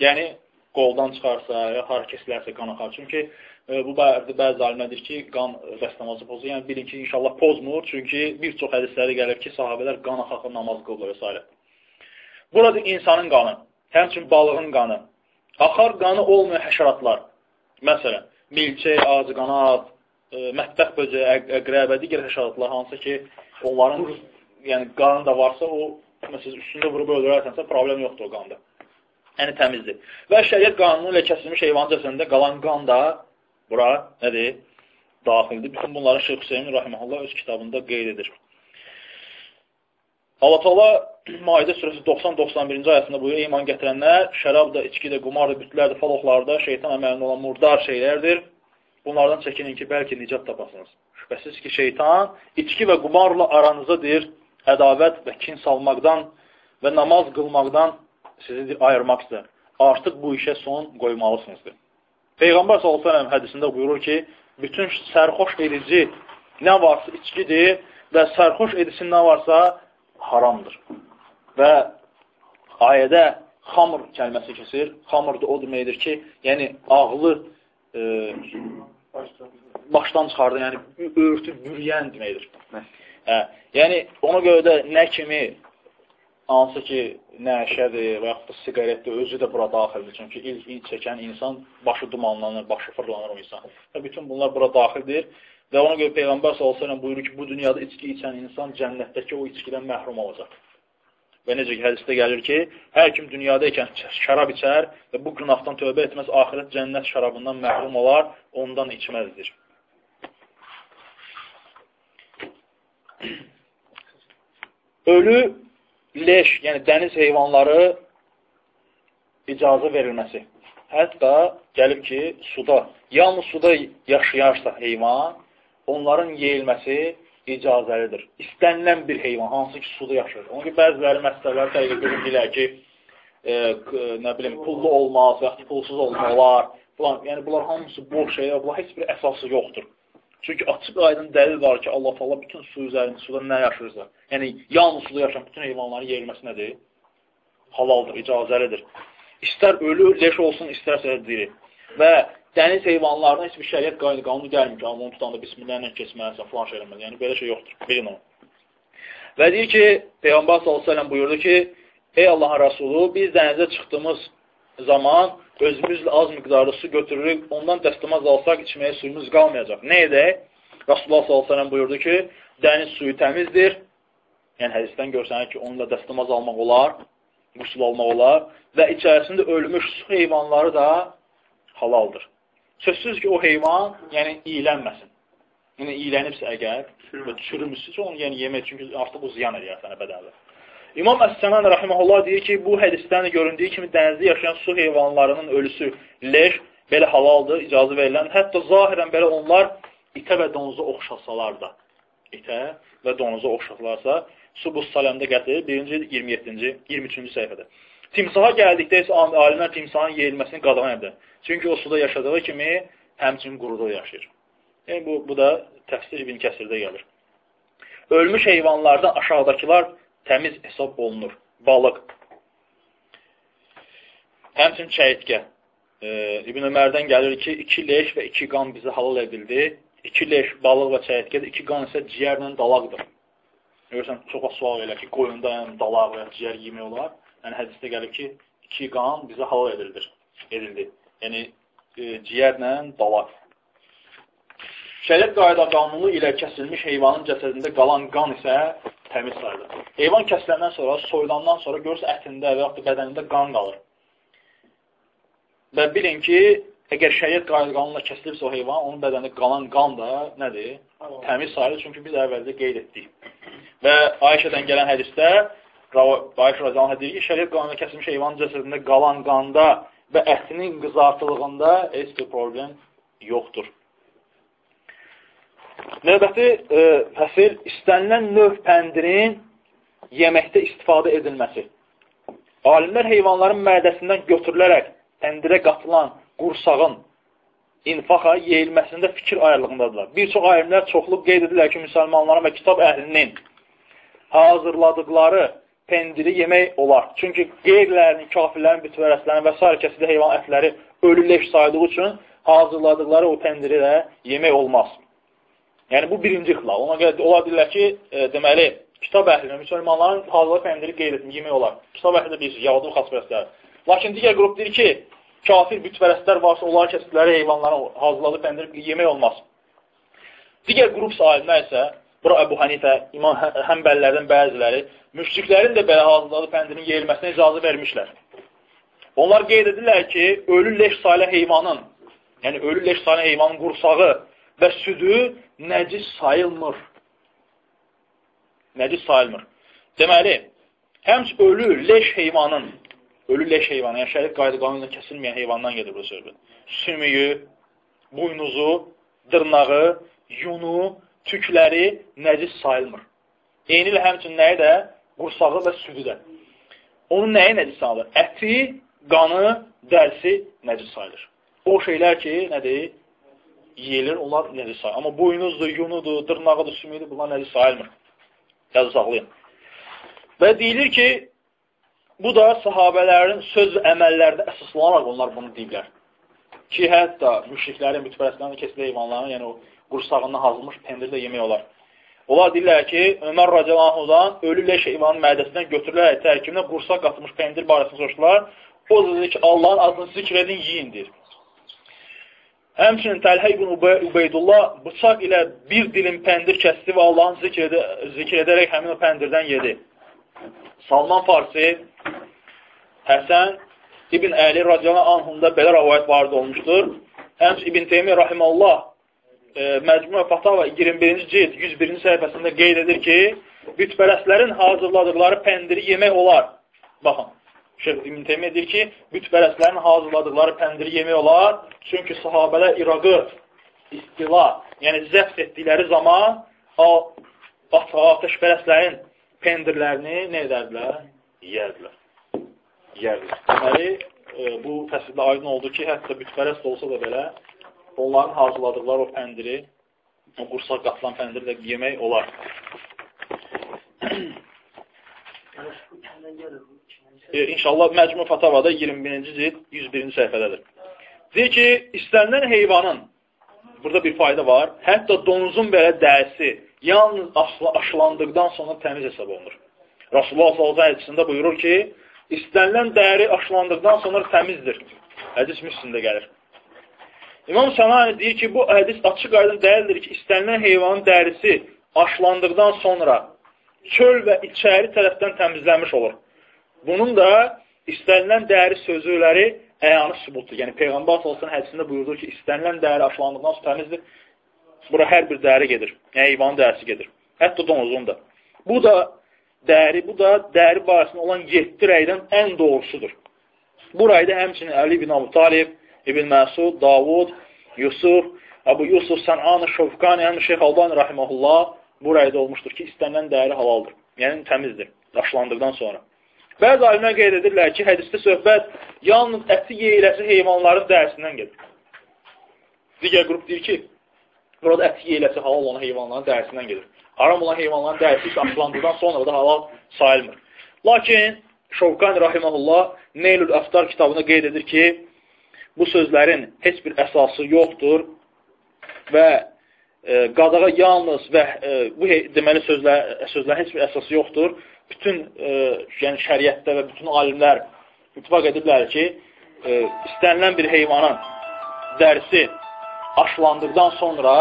Yəni, qoldan çıxarsa, ya har kesilərsə qan axar. Çünki bu barədə bəzi alimlədir ki, qan dəstəmazı pozur. Yəni, bilin ki, inşallah pozmur. Çünki bir çox hədisləri gəlir ki, sahabələr qan axaqlı namaz qılır və s. Burada insanın qanı, həmçin balığın qanı, axar qanı olmayan həşəratlar, məsələn, milçək, ağacı qanat, e, mətbəx böcəyi, əqrəbə, digər həşəratlar, hansı ki, onların yəni qanın da varsa, o məsələn, üstündə vurub öldürərsənsə, problem yoxdur o qanda. Yəni təmizdir. Və şəriət qanunu ilə kəsilmiş heyvan cəsədində qalan qan da bura nədir? Daxildir. Bütün bunları Şeyx Hüseyin Rahiməhullah öz kitabında qeyd edir. Allah Teala Maidə surəsi 90-91-ci ayəsində buyurur, iman gətirənlər şərab da, içki də, qumar da, bütlərdir, faloqlar da, şeytan əməlində olan murdar şeylərdir. Bunlardan çəkinin ki, bəlkə nicat tapasınız. Şübhəsiz ki, şeytan içki və qumarla aranızda deyir, ədavət və kin salmaqdan və namaz qılmaqdan sizi ayırmaq istər. Artıq bu işə son qoymalısınızdır. Peyğəmbər s.ə.v hədisində buyurur ki, bütün sərxoş edici nə varsa içkidir və sərxoş edici nə varsa haramdır. Və ayədə xamr kəlməsi keçir. Xamr da o deməkdir ki, yəni ağlı e, başdan çıxardı, yəni örtü bürüyən deməkdir. Hə, yəni, ona görə də nə kimi, hansı ki, nəşədir və yaxud da siqaretdir, özü də bura daxildir. Çünki ilk ilk çəkən insan başı dumanlanır, başı fırlanır o insan. Və bütün bunlar bura daxildir. Və ona görə Peyğəmbər s.ə.v buyurur ki, bu dünyada içki içən insan cənnətdəki o içkidən məhrum olacaq. Və necə ki, hədisdə gəlir ki, hər kim dünyada ikən şərab içər və bu günahdan tövbə etməz, ahirət cənnət şərabından məhrum olar, ondan içməzdir. Ölü leş, yəni dəniz heyvanları icazə verilməsi. Hətta gəlib ki, suda, yalnız suda yaşayarsa heyvan, onların yeyilməsi icazəlidir. İstənilən bir heyvan, hansı ki, suda yaşayır. Onun ki, bəziləri məsələləri təqib edir, bilər ki, e, nə bilim, pullu olmaz yaxud pulsuz olmalar. Falan. Yəni, bunlar hamısı boş şeylər, bunlar heç bir əsası yoxdur. Çünki açıq aydın dəlil var ki, Allah Allah bütün su üzərində, suda nə yaşayırsa, yəni yalnız suda yaşayan bütün heyvanların yeyilməsi nədir? Halaldır, icazəlidir. İstər ölü, leş olsun, istərsə diri. Və dəniz heyvanlarına heç bir şəriət qaydı qanunu gəlmir ki, onu tutanda bismillahlə keçməlisən, falan şey eləməli. Yəni, belə şey yoxdur, bilin onu. Və deyir ki, Peyğəmbər s.ə.v buyurdu ki, ey Allahın Rəsulu, biz dənizə çıxdığımız zaman özümüzlə az miqdarda su götürürük, ondan dəstəmaz alsaq içməyə suyumuz qalmayacaq. Nə edək? Rasulullah s.ə.v buyurdu ki, dəniz suyu təmizdir. Yəni, hədisdən görsənir ki, onunla dəstəmaz almaq olar, qüsul almaq olar və içərisində ölmüş su heyvanları da halaldır. Sözsüz ki, o heyvan yəni, iyilənməsin. Yəni, iyilənibsə əgər və çürümüsüzsə, onu yəni, yemək, çünki artıq bu ziyan edir sənə bədəndə. İmam Əs-Sənan rəhməhullah deyir ki, bu hədisdən göründüyü kimi dənizdə yaşayan su heyvanlarının ölüsü, leş belə halaldır, icazə verilən. Hətta zahirən belə onlar itə və donuza oxşasalar da, itə və donuza oxşasalarsa, Subus Saləmdə gətirir, 1-ci, 27-ci, 23-cü səhifədə. Timsaha gəldikdə isə alimlər timsahın yeyilməsini qadağan edir. Çünki o suda yaşadığı kimi həmçinin quruda yaşayır. Yəni, bu, bu da təfsir İbn Kəsirdə gəlir. Ölmüş heyvanlardan aşağıdakılar təmiz hesab olunur. Balıq. Həmçin çəyitgə. E, İbn Ömərdən gəlir ki, iki leş və iki qan bizə halal edildi. İki leş, balıq və çəyitgə, iki qan isə ciyərlə dalaqdır. Görürsən, çox sual elə ki, qoyunda yəni, dalaq və ciyər yemək olar. Yəni, hədisdə gəlir ki, iki qan bizə halal edildir. edildi. Yəni, e, ciyərlə dalaq. Şəriət qayda qanunu ilə kəsilmiş heyvanın cəsədində qalan qan isə təmiz sayılır. Heyvan kəsiləndən sonra, soyulandan sonra görürsə ətində və yaxud da bədənində qan qalır. Və bilin ki, əgər şəriət qanunla kəsilibsə o heyvan, onun bədənində qalan qan da nədir? Təmiz sayılır, çünki biz əvvəldə qeyd etdik. Və Ayşədən gələn hədisdə Ayşə Razanə deyir ki, şəriət qanuna kəsilmiş heyvanın cəsədində qalan qanda və ətinin qızartılığında heç bir problem yoxdur. Növbəti e, fəsil istənilən növ pəndirin yeməkdə istifadə edilməsi. Alimlər heyvanların mədəsindən götürülərək təndirə qatılan qursağın infaqa yeyilməsində fikir ayrılığındadırlar. Bir çox alimlər çoxluq qeyd edirlər ki, müsəlmanların və kitab əhlinin hazırladıqları pendiri yemək olar. Çünki qeyrilərinin, kafirlərin, bitvərəslərin və s. kəsidə heyvan ətləri ölü leş saydığı üçün hazırladıqları o pendiri də yemək olmaz. Yəni, bu birinci ixtilaf. Ona görə ola bilirlər ki, e, deməli, kitab əhlinin, müsəlmanların hazırladığı pendiri qeyd etmə, yemək olar. Kitab əhli də bilirsiniz, yağdı xasbərəslər. Lakin digər qrup deyir ki, kafir bütpərəstlər varsa, onların kəsdikləri heyvanlara hazırladı pəndir yemək olmaz. Digər qrup sahiblər isə, bura Əbu Hanifə, İmam hə, Həmbəllərdən bəziləri, müşriklərin də belə hazırladı pəndirin yeyilməsinə icazə vermişlər. Onlar qeyd edirlər ki, ölü leş salə heyvanın, yəni ölü leş salə heyvanın qursağı və südü nəcis sayılmır. Nəcis sayılmır. Deməli, həmç ölü leş heyvanın ölü leş heyvanı, yəni şərik qayda qanunla kəsilməyən heyvandan gedir bu söhbət. Sümüyü, buynuzu, dırnağı, yunu, tükləri nəcis sayılmır. Eyni ilə həmçin nəyi də? Qursağı və südü də. Onun nəyi nəcis sayılır? Əti, qanı, dərsi nəcis sayılır. O şeylər ki, nədir? Yeyilir, onlar nəcis sayılır. Amma buynuzdur, yunudur, dırnağıdır, sümüyüdür, bunlar nəcis sayılmır. Yazı saxlayın. Və deyilir ki, Bu da sahabələrin söz və əməllərdə əsaslanaraq onlar bunu deyiblər. Ki, hətta müşriklərin, mütbərəslərin kesilə heyvanların, yəni o qursağından hazırmış pendirdə yemək olar. Onlar deyirlər ki, Ömər Rəcəlahudan ölü leş heyvanın mədəsindən götürülərək tərkibinə qursaq qatılmış pendir barəsində soruşdular. O da dedi ki, Allahın adını zikr edin, yiyindir. Həmçinin Təlhə ibn Ubeydullah bıçaq ilə bir dilim pəndir kəsdi və Allahın zikr, edə, zikr edərək həmin o pəndirdən yedi. Salman Farsi Həsən İbn Əli radiyallahu anhunda belə rəvayət vardı olmuşdur. Həmç İbn Teymiyyə rahiməllah e, Məcmua Fatava 21-ci cild 101-ci səhifəsində qeyd edir ki, bütpərəslərin hazırladıqları pəndiri yemək olar. Baxın, Şeyh İbn Teymiyyə deyir ki, bütpərəslərin hazırladıqları pəndiri yemək olar. Çünki sahabələr İraqı istila, yəni zəft etdikləri zaman ateşpərəslərin pendirlərini nə edərdilər? Yerdilər yeyərlər. Deməli, e, bu fəsildə aydın oldu ki, hətta bütpərəst olsa da belə, onların hazırladıqları o pəndiri, o qursaq qatılan pəndiri də yemək olar. E, inşallah Məcmu Fatavada 21-ci cild 101-ci səhifədədir. Deyir ki, istənilən heyvanın, burada bir fayda var, hətta donuzun belə dərsi yalnız aşılandıqdan sonra təmiz hesab olunur. Rasulullah s.ə.v buyurur ki, istənilən dəyəri aşılandıqdan sonra təmizdir. Hədis müslümdə gəlir. İmam Sənani deyir ki, bu hədis açıq aydın dəlildir ki, istənilən heyvanın dərisi aşılandıqdan sonra çöl və içəri tərəfdən təmizlənmiş olur. Bunun da istənilən dəri sözüləri əyanı sübutdur. Yəni, Peyğəmbər salsın hədisində buyurdur ki, istənilən dəri aşılandıqdan sonra təmizdir. Bura hər bir dəri gedir. Yəni, heyvanın dərisi gedir. Hətta donuzun da. Bu da dəri, bu da dəri barəsində olan 7 rəydən ən doğrusudur. Bu rəydə həmçinin Əli ibn Abu Talib, İbn Məsud, Davud, Yusuf, Əbu Yusuf Sən'an-ı Şovqani, yəni Şeyx Albani Rahiməhullah bu rəydə olmuşdur ki, istənilən dəri halaldır. Yəni təmizdir, daşlandıqdan sonra. Bəzi alimlər qeyd edirlər ki, hədisdə söhbət yalnız əti yeyiləsi heyvanların dərisindən gedir. Digər qrup deyir ki, burada əti yeyiləsi halal olan heyvanların dərisindən gedir haram olan heyvanların dərisi saxlandıqdan sonra da halal sayılmır. Lakin Şovqan Rahiməhullah Neylül Əftar kitabında qeyd edir ki, bu sözlərin heç bir əsası yoxdur və e, qadağa yalnız və e, bu deməli sözlər, sözlərin heç bir əsası yoxdur. Bütün e, yəni şəriətdə və bütün alimlər ittifaq ediblər ki, e, istənilən bir heyvanın dərisi aşılandıqdan sonra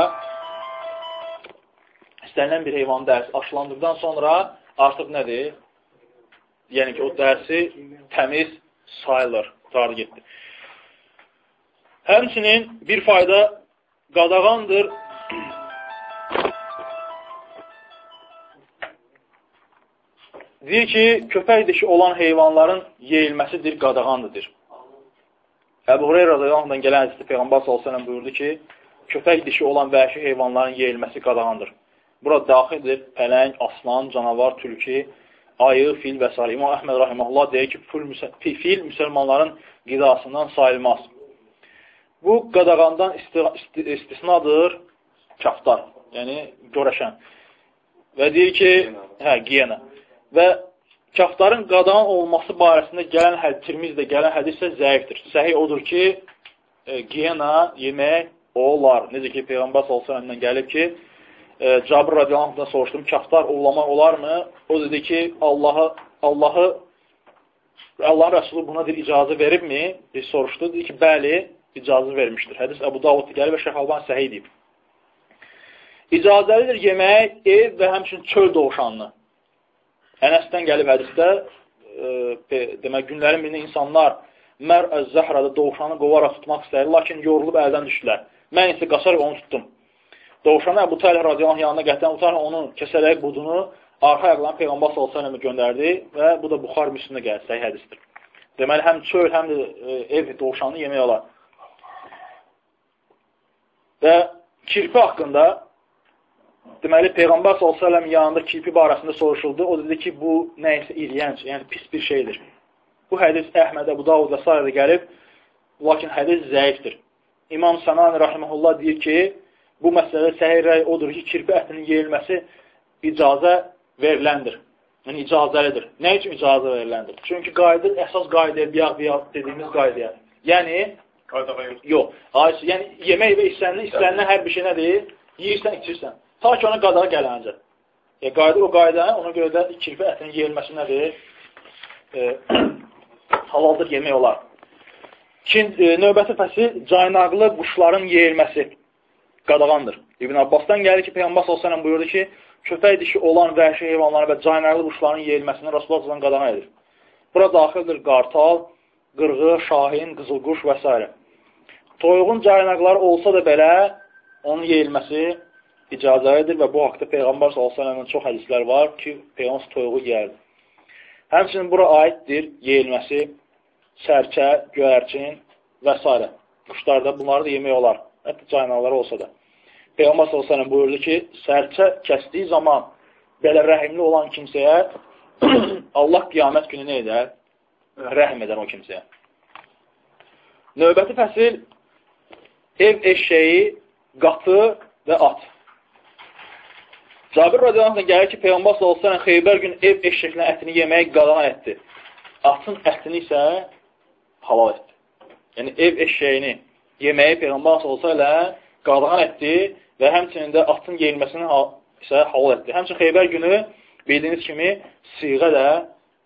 istənilən bir heyvanın dərsi aşılandıqdan sonra artıq nədir? Yəni ki, o dərsi təmiz sayılır, qutarı getdi. Həmçinin bir fayda qadağandır Deyir ki, köpək dişi olan heyvanların yeyilməsidir, qadağandır. Əbu Hureyra radiyallahu gələn hədisdə Peyğəmbər s.ə.v buyurdu ki, köpək dişi olan vəhşi heyvanların yeyilməsi qadağandır. Bura daxildir pələng, aslan, canavar, tülki, ayı, fil və s. İmam Əhməd rahiməhullah deyir ki, fil müsəlmanların qidasından sayılmaz. Bu qadağandan isti isti istisnadır kaftar, yəni görəşən. Və deyir ki, hə, giyənə. Və kaftarın qadağan olması barəsində gələn hədis, Tirmizdə gələn hədis isə zəifdir. Səhih odur ki, e, giyena yemək olar. Necə ki, Peyğəmbər s.ə.v-dən gəlib ki, e, Cabir radiyallahu soruşdum, kaftar ovlamaq olarmı? O dedi ki, Allahı Allahı Allahın Rəsulu buna bir icazə veribmi? Biz soruşdu. Dedi ki, bəli, icazə vermişdir. Hədis Əbu Davud gəlib və Şeyh Alban səhih deyib. İcazəlidir yemək ev və həmçin çöl dovşanını. Ənəsdən gəlib hədisdə, e, demək, günlərin birində insanlar mər əz-zəhrədə dovşanı qovaraq tutmaq istəyir, lakin yorulub əldən düşdülər. Mən isə qaçaraq onu tutdum. Dovşanı Əbu Talih radiyallahu yanına gətirən Talih onun kəsərək budunu arxa ayaqlarını Peyğəmbər sallallahu göndərdi və bu da Buxar müslümdə gəlir, səhih hədisdir. Deməli, həm çöl, həm də e, ev dovşanı yemək olar. Və kirpi haqqında Deməli, Peyğəmbər s.ə.v yanında kirpi barəsində soruşuldu. O dedi ki, bu nəyəsə iryənc, yəni pis bir şeydir. Bu hədis Əhməd, Əbu Davud və s. gəlib, lakin hədis zəifdir. İmam Sənani Rahiməhullah deyir ki, bu məsələdə səhir rəy odur ki, kirpi ətinin yeyilməsi icazə veriləndir. Yəni, icazəlidir. Nə üçün icazə veriləndir? Çünki qayıdır, əsas qaydaya, biyaq biyaq dediyimiz qaydaya. Yəni, yox. Ayısı, yəni, yemək və istənilən, istənilən hər bir şey nədir? Yiyirsən, içirsən. Ta ki ona qadağa gələncə. E, qaydır o qayda, ona görə də kirpi ətinin yeyilməsi nədir? E, halaldır, yemək olar. İkin, e, növbəti fəsil caynaqlı quşların yeyilməsi qadağandır. İbn Abbasdan gəlir ki, Peyğəmbər s.ə.v buyurdu ki, köpək dişi olan vəhşi heyvanları və caynaqlı quşların yeyilməsini Rasulullah s.ə.v qadağan edir. Bura daxildir qartal, qırğı, şahin, qızılquş və s. Toyuğun caynaqları olsa da belə, onun yeyilməsi icazəlidir və bu haqda Peyğəmbər s.ə.v-in çox hədislər var ki, Peyğəmbər toyuğu yeyərdi. Həmçinin bura aiddir yeyilməsi sərçə, göyərçin və s. Quşlarda bunları da yemək olar. Hətta caynaqları olsa da. Peyğəmbər s.ə.v buyurdu ki, sərçə kəsdiyi zaman belə rəhimli olan kimsəyə Allah qiyamət günü nə edər? Rəhm edər o kimsəyə. Növbəti fəsil ev eşeği, qatı və at. Cabir radiyallahu gəlir ki, Peyğəmbər sallallahu Xeybər gün ev eşəklə ətini yeməyi qadağan etdi. Atın ətini isə halal etdi. Yəni ev eşəyini yeməyi Peyğəmbər sallallahu qadağan etdi və həmçinin də atın yeyilməsini isə halal etdi. Həmçinin Xeybər günü bildiyiniz kimi siğə də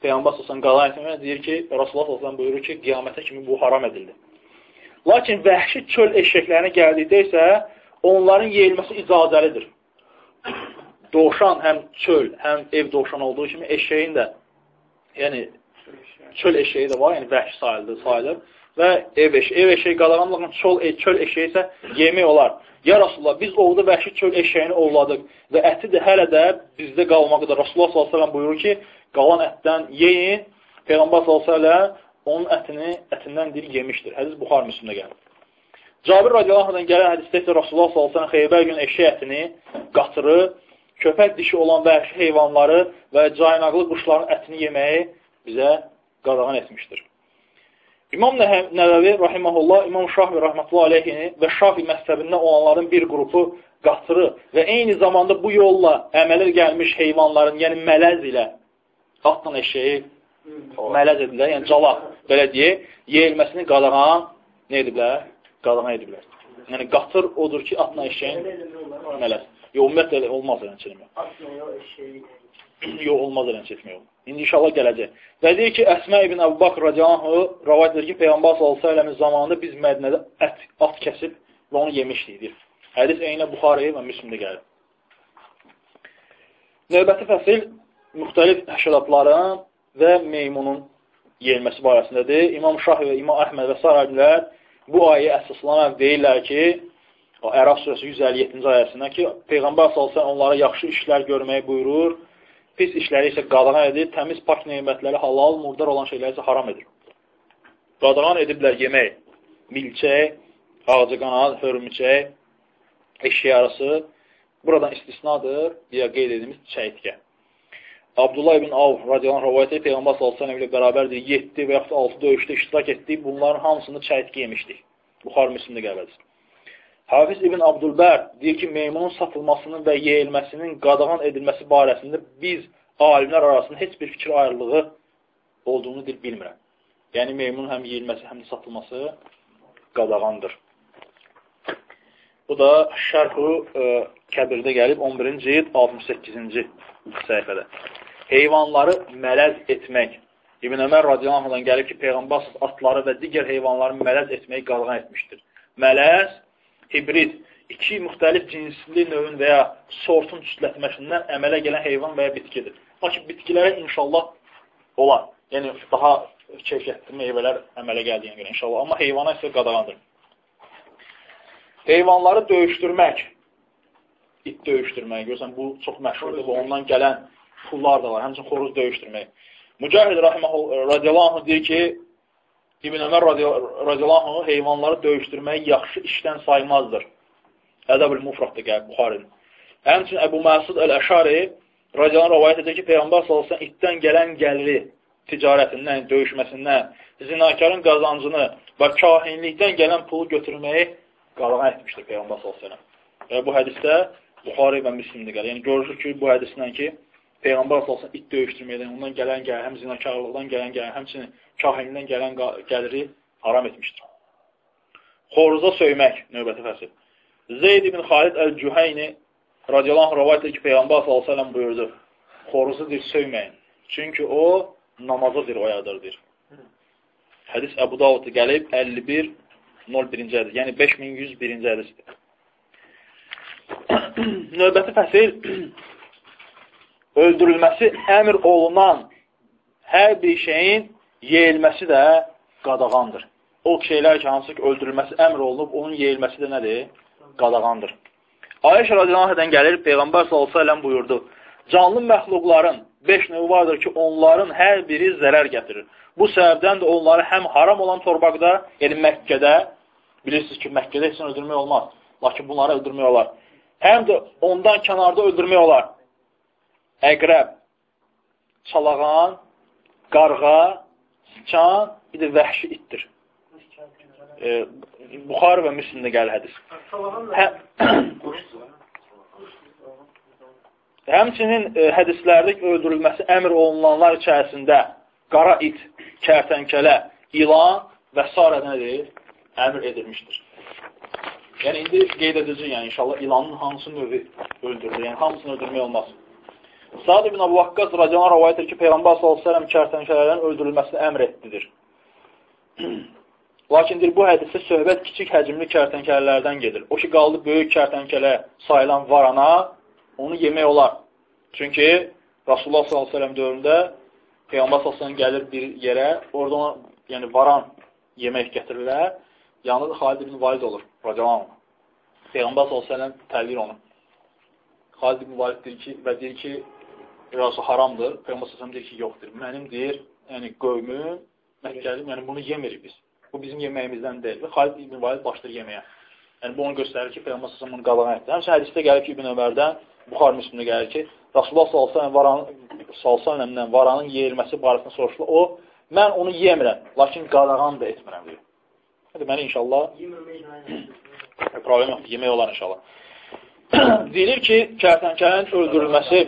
Peyğəmbər sallallahu qadağan etmə deyir ki, Rasulullah sallallahu buyurur ki, qiyamətə kimi bu haram edildi. Lakin vəhşi çöl eşəklərinə gəldikdə isə onların yeyilməsi icazəlidir dovşan həm çöl, həm ev dovşan olduğu kimi eşeğin də, yəni çöl eşeği də var, yəni vəhşi sayılır, sayılır və ev eşeği, ev eşeği qadağanlıqla çöl, e, çöl eşeği isə yemək olar. Ya Rasulullah, biz ovda vəhşi çöl eşeğini ovladıq və əti də hələ də bizdə qalmaqdır. Rasulullah s.ə.v buyurur ki, qalan ətdən yeyin, Peyğəmbər s.ə.v onun ətini, ətindən dil yemişdir. Hədis Buxar müslümdə gəlir. Cabir radiyallahu gələn hədisdə isə Rasulullah s.ə.v xeybər gün eşək ətini qatırır köpək dişi olan vəhşi heyvanları və caynaqlı quşların ətini yeməyi bizə qadağan etmişdir. İmam Nəvəvi rahiməhullah, İmam Şahvi rahmetullah aleyhini və Şafi məzhəbində olanların bir qrupu qatırı və eyni zamanda bu yolla əmələ gəlmiş heyvanların, yəni mələz ilə atla eşeği mələz edirlər, yəni calaq, belə deyək, yeyilməsini qadağan nə ediblər? Qadağan ediblər. Yəni qatır odur ki, atla eşeğin mələz. Yox, ümumiyyətlə olmaz elə çəkmək. Yox, olmaz elə çəkmək. İndi inşallah gələcək. Və deyir ki, Əsmə ibn Əbu Bakr radiyallahu rəvayət edir ki, Peyğəmbər sallallahu əleyhi zamanında biz Mədinədə ət, at kəsib və onu yemişdik. Deyir. Hədis eynə Buxari və Müslimdə gəlir. Növbəti fəsil müxtəlif həşəratların və meymunun yeyilməsi barəsindədir. İmam Şah və İmam Əhməd və sair bu ayə əsaslanaraq deyirlər ki, o Əraf surəsi 157-ci ayəsində ki, Peyğəmbər sallallahu onlara yaxşı işlər görməyi buyurur. pis işləri isə qadağan edir, təmiz pak neymətləri halal, murdar olan şeyləri isə haram edir. Qadağan ediblər yemək, milçək, ağacı qanad, hörmüçək, eşya arası, buradan istisnadır, deyə qeyd edilmiş çəyitgə. Abdullah ibn Avf radiyallahu rəvayət edir, Peyğəmbər sallallahu ilə bərabərdir, 7 və yaxud 6 döyüşdə iştirak etdik, bunların hamısını çəyitgə yemişdik. Buxar Müslimdə qəbədir. Hafiz İbn Abdülbər deyir ki, meymunun satılmasının və yeyilməsinin qadağan edilməsi barəsində biz alimlər arasında heç bir fikir ayrılığı olduğunu deyir, bilmirəm. Yəni, meymunun həm yeyilməsi, həm də satılması qadağandır. Bu da Şərhu e, Kəbirdə gəlib 11-ci cild 68-ci səhifədə. Heyvanları mələz etmək. İbn Ömər radiyallahu gəlib ki, Peyğəmbər atları və digər heyvanları mələz etməyi qadağan etmişdir. Mələz, hibrid, iki müxtəlif cinsli növün və ya sortun kütlətməsindən əmələ gələn heyvan və ya bitkidir. Lakin bitkilərə inşallah olar. Yəni, daha keyfiyyətli meyvələr əmələ gəldiyinə görə inşallah. Amma heyvana isə qadağandır. Heyvanları döyüşdürmək, it döyüşdürmək, görürsən, bu çox məşhurdur və ondan gələn pullar da var, həmçin xoruz döyüşdürmək. Mücahid radiyallahu deyir ki, İbn Ömər radiyallahu heyvanları döyüşdürməyi yaxşı işdən saymazdır. Ədəb-ül Mufraqda gəlir Buxarinin. Həmçin Əbu Məsud Əl-Əşari radiyallahu rəvayət edir ki, Peyğəmbər sallallahu itdən gələn gəliri ticarətindən, döyüşməsindən, zinakarın qazancını və kahinlikdən gələn pulu götürməyi qadağan etmişdir Peyğəmbər s.ə.v. Və bu hədisdə Buxari və Müslimdə gəlir. Yəni, görürük ki, bu hədislə ki, Peyğəmbər s.ə.v. it döyüşdürməkdən, ondan gələn gəlir, həm zinakarlıqdan gələn gəlir, həmçinin kahinindən gələn gəliri haram etmişdir. Xoruza söymək növbəti fəsil. Zeyd ibn Xalid Əl-Cühəyni radiyallahu rəvayət ki, Peyğəmbər s.ə.v. buyurdu, xoruzu deyir, söyməyin. Çünki o namaza deyir, oyadırdır. Hədis Əbu Davudda gəlib 51 01-ci hədis, yəni 5101-ci hədisdir. Növbəti fəsil öldürülməsi əmr olunan hər bir şeyin yeyilməsi də qadağandır. O şeylər ki, hansı ki, öldürülməsi əmr olunub, onun yeyilməsi də nədir? Qadağandır. Ayəş radiyallahu gəlir, Peyğəmbər s.ə.v buyurdu, canlı məxluqların 5 növü vardır ki, onların hər biri zərər gətirir. Bu səbəbdən də onları həm haram olan torbaqda, yəni Məkkədə, bilirsiniz ki, Məkkədə heç öldürmək olmaz. Lakin bunları öldürmək olar. Həm də ondan kənarda öldürmək olar. Əqrəb, çalağan, qarğa, sıçan, bir də vəhşi ittir. E, Buxar və Müslimdə gəlir hədis. Hə, Həmçinin e, hədislərdə öldürülməsi əmr olunanlar içərisində qara it, kərtənkələ, ilan və s. nədir? Əmr edilmişdir. Yəni, indi qeyd edəcək, yəni inşallah ilanın hansı növü öldürülür, yəni hamısını öldürmək olmaz. Sad ibn Abu Vakqas radiyalan rəvayət edir ki, Peyğəmbər s.ə.v kərtənkələrin öldürülməsini əmr etdidir. Lakin bu hədisdə söhbət kiçik həcmli kərtənkələlərdən gedir. O ki, qaldı böyük kərtənkələ sayılan varana, onu yemək olar. Çünki Rasulullah s.ə.v dövründə Peyğəmbər s.ə.v gəlir bir yerə, orada ona, yəni varan yemək gətirirlər, yanında da Xalid ibn Valid olur, radiyallahu Peyğəmbər s.ə.v təlir onu. Xalid ibn Valid deyir ki, və deyir ki, Rasul haramdır. Peyğəmbər s.ə.v deyir ki, yoxdur. Mənim deyir, yəni qövmüm, Məkkəlim, yəni bunu yemirik biz. Bu bizim yeməyimizdən deyil. Və Xalid ibn Valid başlayır yeməyə. Yəni bu onu göstərir ki, Peyğəmbər s.ə.v bunu qadağan etdi. Həmçinin hədisdə gəlir ki, İbn Ömərdən Buxar müslümdə gəlir ki, Rasulullah s.ə.v-dən varanın yeyilməsi barəsində soruşulur. O, mən onu yemirəm, lakin qadağan da etmirəm, deyir. Deməli, inşallah, problem yoxdur, yemək olar inşallah. Deyilir ki, kərtənkələnin öldürülməsi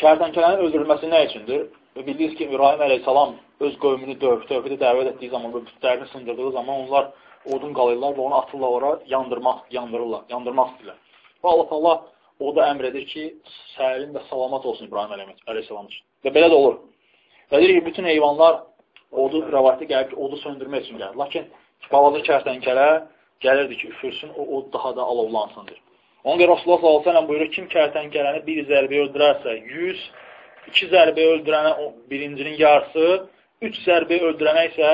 kərtənkələnin öldürülməsi nə üçündür? Və bildiniz ki, İbrahim əleyhissalam öz qövmünü dövb, tövhidi dəvət etdiyi zaman, bu bütlərini sındırdığı zaman onlar odun qalırlar və onu atırlar ora, yandırmaq, yandırırlar, yandırmaq istəyirlər. Və Allah Allah o da əmr edir ki, sərin və salamat olsun İbrahim əleyhissalam üçün. Və belə də olur. Və deyir ki, bütün heyvanlar odu rəvayətdə gəlib ki, odu söndürmək üçün gəlir. Lakin balaca kərtənkələ gəlirdi ki, üfürsün, o od daha da alovlansındır. Ona görə Rasulullah s.ə.v buyurur, kim kərtənkələni bir zərbəyə öldürərsə, 100, iki zərbəyə öldürənə birincinin yarısı, üç zərbəyə öldürənə isə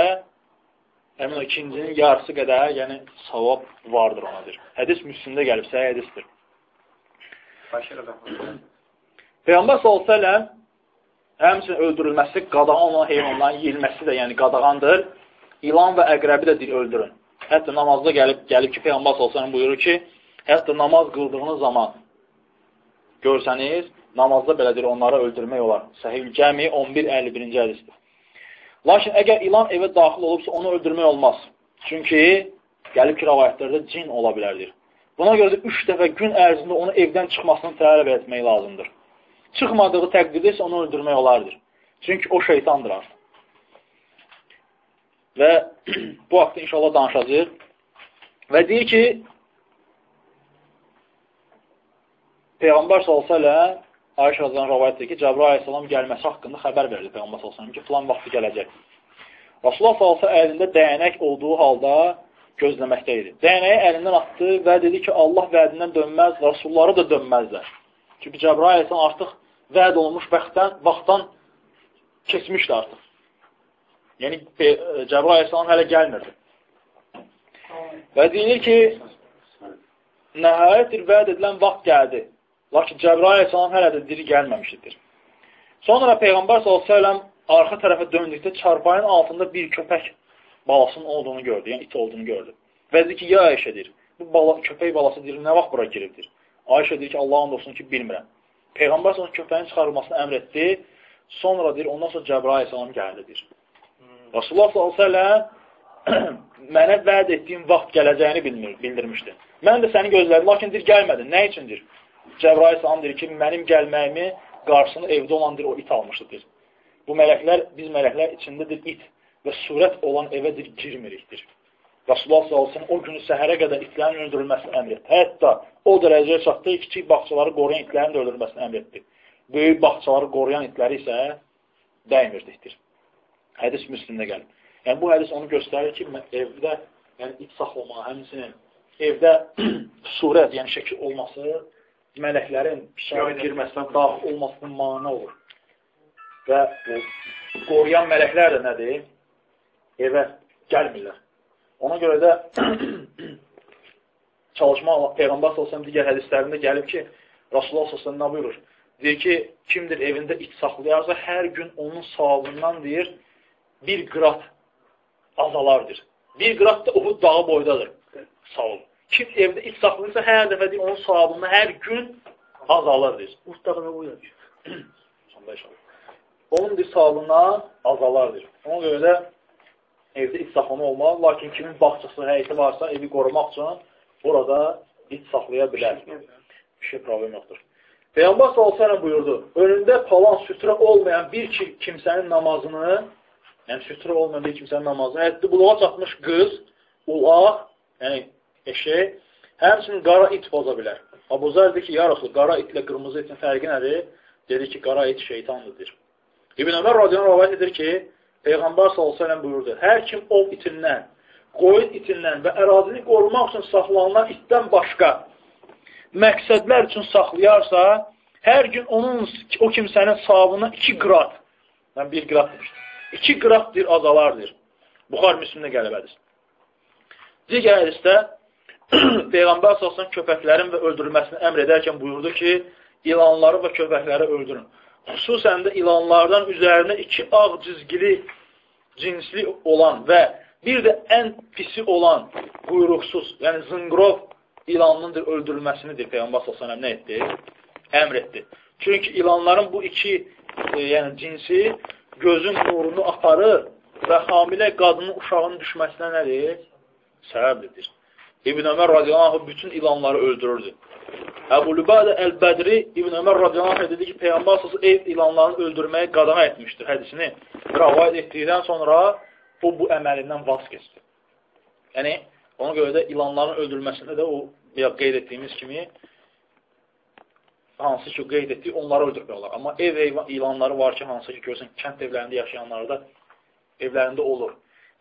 həmin o ikincinin yarısı qədər, yəni savab vardır onadır. Hədis müslümdə gəlib, səhə hədisdir. Peyğəmbər s.ə.v həmçinin öldürülməsi qadağan olan heyvanların yeyilməsi də yəni qadağandır. İlan və əqrəbi də deyir öldürün. Hətta namazda gəlib, gəlib ki, Peyğəmbər s.ə.v buyurur ki, hətta namaz qıldığınız zaman görsəniz, namazda belədir, onları öldürmək olar. Səhih Cəmi 11-51-ci hədisdir. Lakin əgər ilan evə daxil olubsa, onu öldürmək olmaz. Çünki gəlib ki, rəvayətlərdə cin ola bilərdir. Buna görə də üç dəfə gün ərzində onu evdən çıxmasını tələb etmək lazımdır. Çıxmadığı təqdirdə isə onu öldürmək olardır. Çünki o şeytandır artıq. Və bu haqda inşallah danışacaq. Və deyir ki, Peyğəmbər s.ə.v Ayşə Azədən rəvayət edir ki, Cəbrə aleyhissalam gəlməsi haqqında xəbər verildi Peyğəmbər s.ə.v ki, filan vaxtı gələcək. Rasulullah s.ə.v əlində dəyənək olduğu halda gözləməkdə idi. Dəyənəyi əlindən atdı və dedi ki, Allah vədindən dönməz, Rasulları da dönməzlər. Çünki Cəbrail əleyhissalam artıq vəd olunmuş vaxtdan, vaxtdan keçmişdi artıq. Yəni, Cəbrail əleyhissalam hələ gəlmirdi. Və deyilir ki, nəhayətdir vəd edilən vaxt gəldi. Lakin Cəbrail əleyhissalam hələ də diri gəlməmişdir. Sonra Peyğəmbər s.ə.v arxa tərəfə döndükdə çarpayın altında bir köpək balasının olduğunu gördü, yəni it olduğunu gördü. Və dedi ki, ya Ayşədir, bu bala, köpək balası deyir, nə vaxt bura giribdir? Ayşə deyir ki, Allahın olsun ki, bilmirəm. Peyğəmbər sonra köpəyin çıxarılmasını əmr etdi. Sonra deyir, ondan sonra Cəbrail salam gəldi deyir. Hmm. Rasulullah s.ə.v mənə vəd etdiyim vaxt gələcəyini bilmir, bildirmişdi. Mən də səni gözlədim, lakin deyir, gəlmədin. Nə üçündür? Cəbrail salam deyir ki, mənim gəlməyimi qarşısında evdə olan deyir, o it almışdı deyir. Bu mələklər, biz mələklər içindədir it və surət olan evə dir, girmirikdir. Rasulullah s.ə.v o günü səhərə qədər itlərin öldürülməsini əmr etdi. Hətta o dərəcəyə çatdı, kiçik bağçaları qoruyan itlərin də öldürülməsini əmr etdi. Böyük bağçaları qoruyan itləri isə dəymirdikdir. Hədis müslimdə gəlir. Yəni, bu hədis onu göstərir ki, evdə yəni, it saxlamağı, həmsinin evdə surət, yəni şəkil olması mələklərin pişəyə girməsinə daxil olmasının mani olur. Və qoruyan mələklər də nədir? evə gəlmirlər. Ona görə də çalışma Peyğəmbər s.ə.v digər hədislərində gəlib ki, Rasulullah s.ə.v nə buyurur? Deyir ki, kimdir evində it saxlayarsa, hər gün onun savabından deyir, bir qrat azalardır. Bir qrat da Uhud dağı boydadır. Sağ ol. Kim evdə it saxlayırsa, hər dəfə deyir, onun savabından hər gün azalır deyir. Uhud dağına boydadır. onun deyir, savabından azalardır. Ona görə də evdə it saxlama olmalı, lakin kimin bağçası, həyəti varsa evi qorumaq üçün orada it saxlaya bilər. Bir şey problem yoxdur. Peyğəmbər s.ə.v buyurdu, önündə palan sütrə olmayan bir kimsənin namazını, yəni sütrə olmayan bir kimsənin namazını, həddi buluğa çatmış qız, ulaq, yəni eşək, həmçinin qara it boza bilər. Abuzar dedi ki, ya Rasul, qara itlə qırmızı itin fərqi nədir? Dedi ki, qara it şeytandır. İbn Ömər radiyan rəvayət edir ki, Peyğəmbər s.ə.v buyurdu, hər kim ov itindən, qoyun itindən və ərazini qorumaq üçün saxlanılan itdən başqa məqsədlər üçün saxlayarsa, hər gün onun, o kimsənin savabına iki qrat, mən bir qrat demişdim, iki qratdır, azalardır. Buxar müslümdə qələbədir. Digər hədisdə Peyğəmbər s.ə.v köpəklərin və öldürülməsini əmr edərkən buyurdu ki, ilanları və köpəkləri öldürün xüsusən də ilanlardan üzərinə iki ağ cizgili cinsli olan və bir də ən pisi olan quyruqsuz, yəni zınqrov ilanındır öldürülməsinidir Peyğəmbər s.ə.v nə etdi? Əmr etdi. Çünki ilanların bu iki e, yəni cinsi gözün nurunu aparır və hamilə qadının uşağının düşməsinə nədir? Səbəbdir. İbn Ömər radiyallahu bütün ilanları öldürürdü. Əbu Lübadə Əl-Bədri İbn Ömər radiyallahu dedi ki, Peyğəmbər səsi ev ilanlarını öldürməyi qadağan etmişdir hədisini. Rəvayət etdikdən sonra o bu əməlindən vaz keçdi. Yəni, ona görə də ilanların öldürməsində də o ya, qeyd etdiyimiz kimi hansı ki, qeyd etdik, onları öldürmək olar. Amma ev ilanları var ki, hansı ki, görsən, kənd evlərində yaşayanlarda evlərində olur.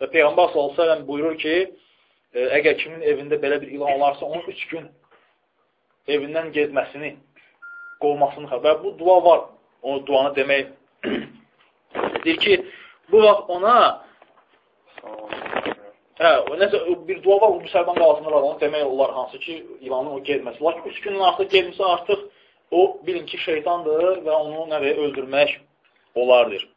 Və Peyğəmbər s.ə.v buyurur ki, əgər kimin evində belə bir ilan olarsa, onu üç gün evindən gezməsini, qovmasını və bu dua var. O duanı demək deyir ki, bu vaxt ona hə, nəsə bir dua var, o müsəlman qalasında var, onu demək olar hansı ki, ilanın o gezməsi. Lakin üç gündən artıq gezməsə artıq o bilin ki, şeytandır və onu nədir, öldürmək olardır.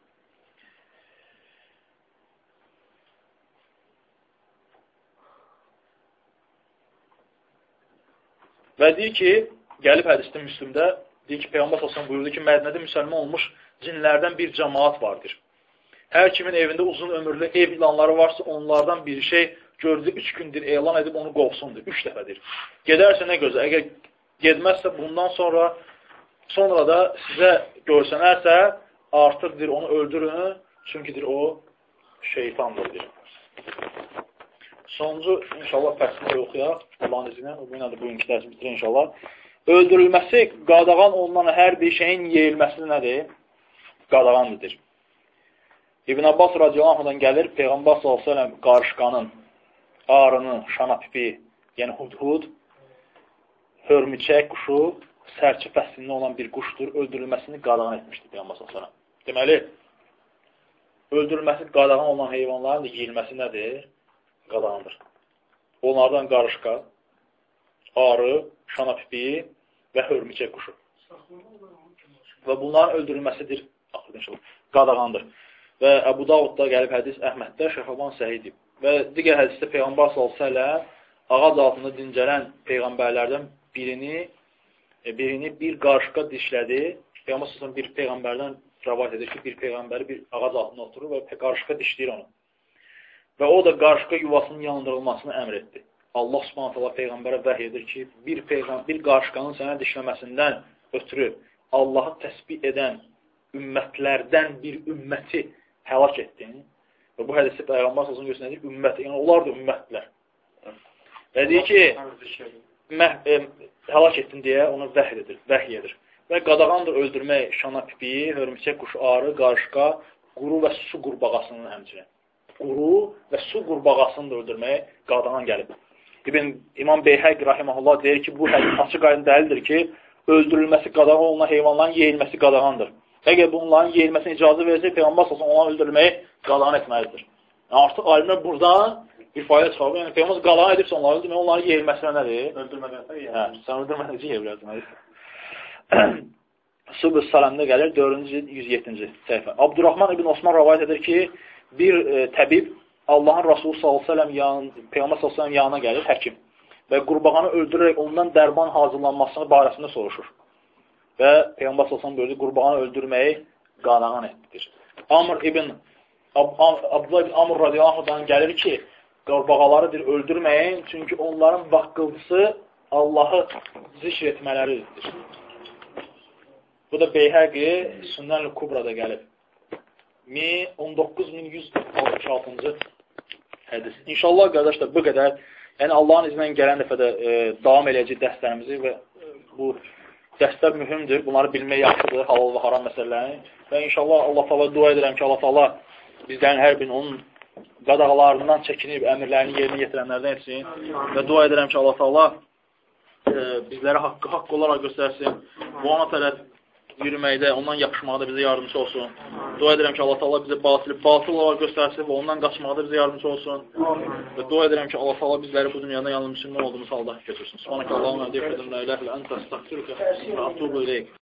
Və deyir ki, gəlib hədisdə Müslümdə, deyir ki, Peyğəmbər sallallahu buyurdu ki, Mədinədə müsəlman olmuş cinlərdən bir cəmaat vardır. Hər kimin evində uzun ömürlü ev ilanları varsa, onlardan bir şey gördü, üç gündür elan edib onu qovsundur. Üç dəfədir. Gedərsə nə gözəl. Əgər gedməzsə bundan sonra sonra da sizə görsənərsə artıqdır onu öldürün. Çünkidir o şeytandır. Deyir. Sonuncu inşallah fəslini oxuyaq. Allahın izni ilə. Bu ilə də bugünkü dərsi bitirək inşallah. Öldürülməsi qadağan olunan hər bir şeyin yeyilməsi nədir? Qadağandır. İbn Abbas radiyallahu gəlir, Peyğəmbər s.ə.v qarışqanın, arını, şanapipi, yəni hudhud, hörmüçək quşu sərçi fəslində olan bir quşdur, öldürülməsini qadağan etmişdir Peyğəmbər s.ə.v. Deməli, öldürülməsi qadağan olan heyvanların da yeyilməsi nədir? Qadağandır. Onlardan qarışqa, arı, şanapipi və hörmüçək quşu. Və bunların öldürülməsidir, qadağandır. Və Əbu Davudda gəlib hədis Əhməddə Şəxaban səhidib. Və digər hədisdə Peyğəmbər s.ə.v ağac altında dincələn peyğəmbərlərdən birini e, birini bir qarışqa dişlədi. Peyğəmbər s.ə.v bir peyğəmbərdən rəvat edir ki, bir peyğəmbəri bir ağac altında oturur və qarışqa dişləyir onu. Və o da qarışqa yuvasının yandırılmasını əmr etdi. Allah subhanət hala Peyğəmbərə vəhy edir ki, bir, peyğəm, bir qarışqanın sənə dişləməsindən ötürü Allahı təsbih edən ümmətlərdən bir ümməti həlak etdin. Və bu hədisi Peyğəmbər sözünü göstərir, ümmət, yəni onlar da ümmətlər. Və deyir ki, məh, e, həlak etdin deyə onu vəhy edir, vəhy edir. Və qadağandır öldürmək şana pipiyi, hörümçək quşu, arı, qarışqa, quru və su qurbağasının həmçinin. Quru və su qurbağasını da öldürməyə qadağan gəlib. İbn İmam Beyhəq rahimehullah deyir ki, bu hədis açıq aydın dəlildir ki, öldürülməsi qadağan olunan heyvanların yeyilməsi qadağandır. Əgər bunların yeyilməsinə icazə verecək, Peyğəmbər sallallahu onları öldürməyi qadağan etməlidir. Yəni, artıq alimlər buradan bir fayda çıxarır. Yəni Peyğəmbər qadağan edibsə onları öldürmək, onların yeyilməsinə nədir? Öldürmədən yəni. Hə, sən öldürmədən yeyə bilərsən? Subus Salamda gəlir 4-cü 107-ci səhifə. Abdurrahman ibn Osman rivayet edir ki, bir e, təbib Allahın Rasulü sallallahu əleyhi yan, Peyğəmbər sallallahu yanına gəlir həkim və qurbağanı öldürərək ondan dərban hazırlanmasını barəsində soruşur. Və Peyğəmbər sallallahu buyurdu, qurbağanı öldürməyi qadağan etdir. Amr ibn Abdullah ibn Amr radiyallahu gəlir ki, qurbağalarıdır öldürməyin, çünki onların vaqqıltısı Allahı zikr etmələridir. Bu da Beyhəqi Sünnən-i Kubrada gəlib. 19166-cı hədis. İnşallah, qardaşlar, bu qədər. Yəni, Allahın izinlə gələn dəfədə e, davam eləyəcək dərslərimizi və e, bu dərslər mühümdür. Bunları bilmək yaxşıdır, halal və haram məsələlərini. Və inşallah Allah Taala dua edirəm ki, Allah Taala bizlərin hər birinin onun qadağalarından çəkinib əmrlərini yerinə yetirənlərdən etsin. Və dua edirəm ki, Allah Taala e, bizlərə haqqı haqq olaraq göstərsin. Bu ona tərəf yürüməkdə, ondan yapışmaqda bizə yardımcı olsun. Dua edirəm ki, Allah Taala bizə batili batıl olaraq göstərsin və ondan qaçmaqda bizə yardımcı olsun. Və dua edirəm ki, Allah Taala bizləri bu dünyada yalnız müsəlman olduğumuz halda götürsün. Subhanakallahumma və bihamdika la ilaha illa ente estağfiruke və etûbü ileyk.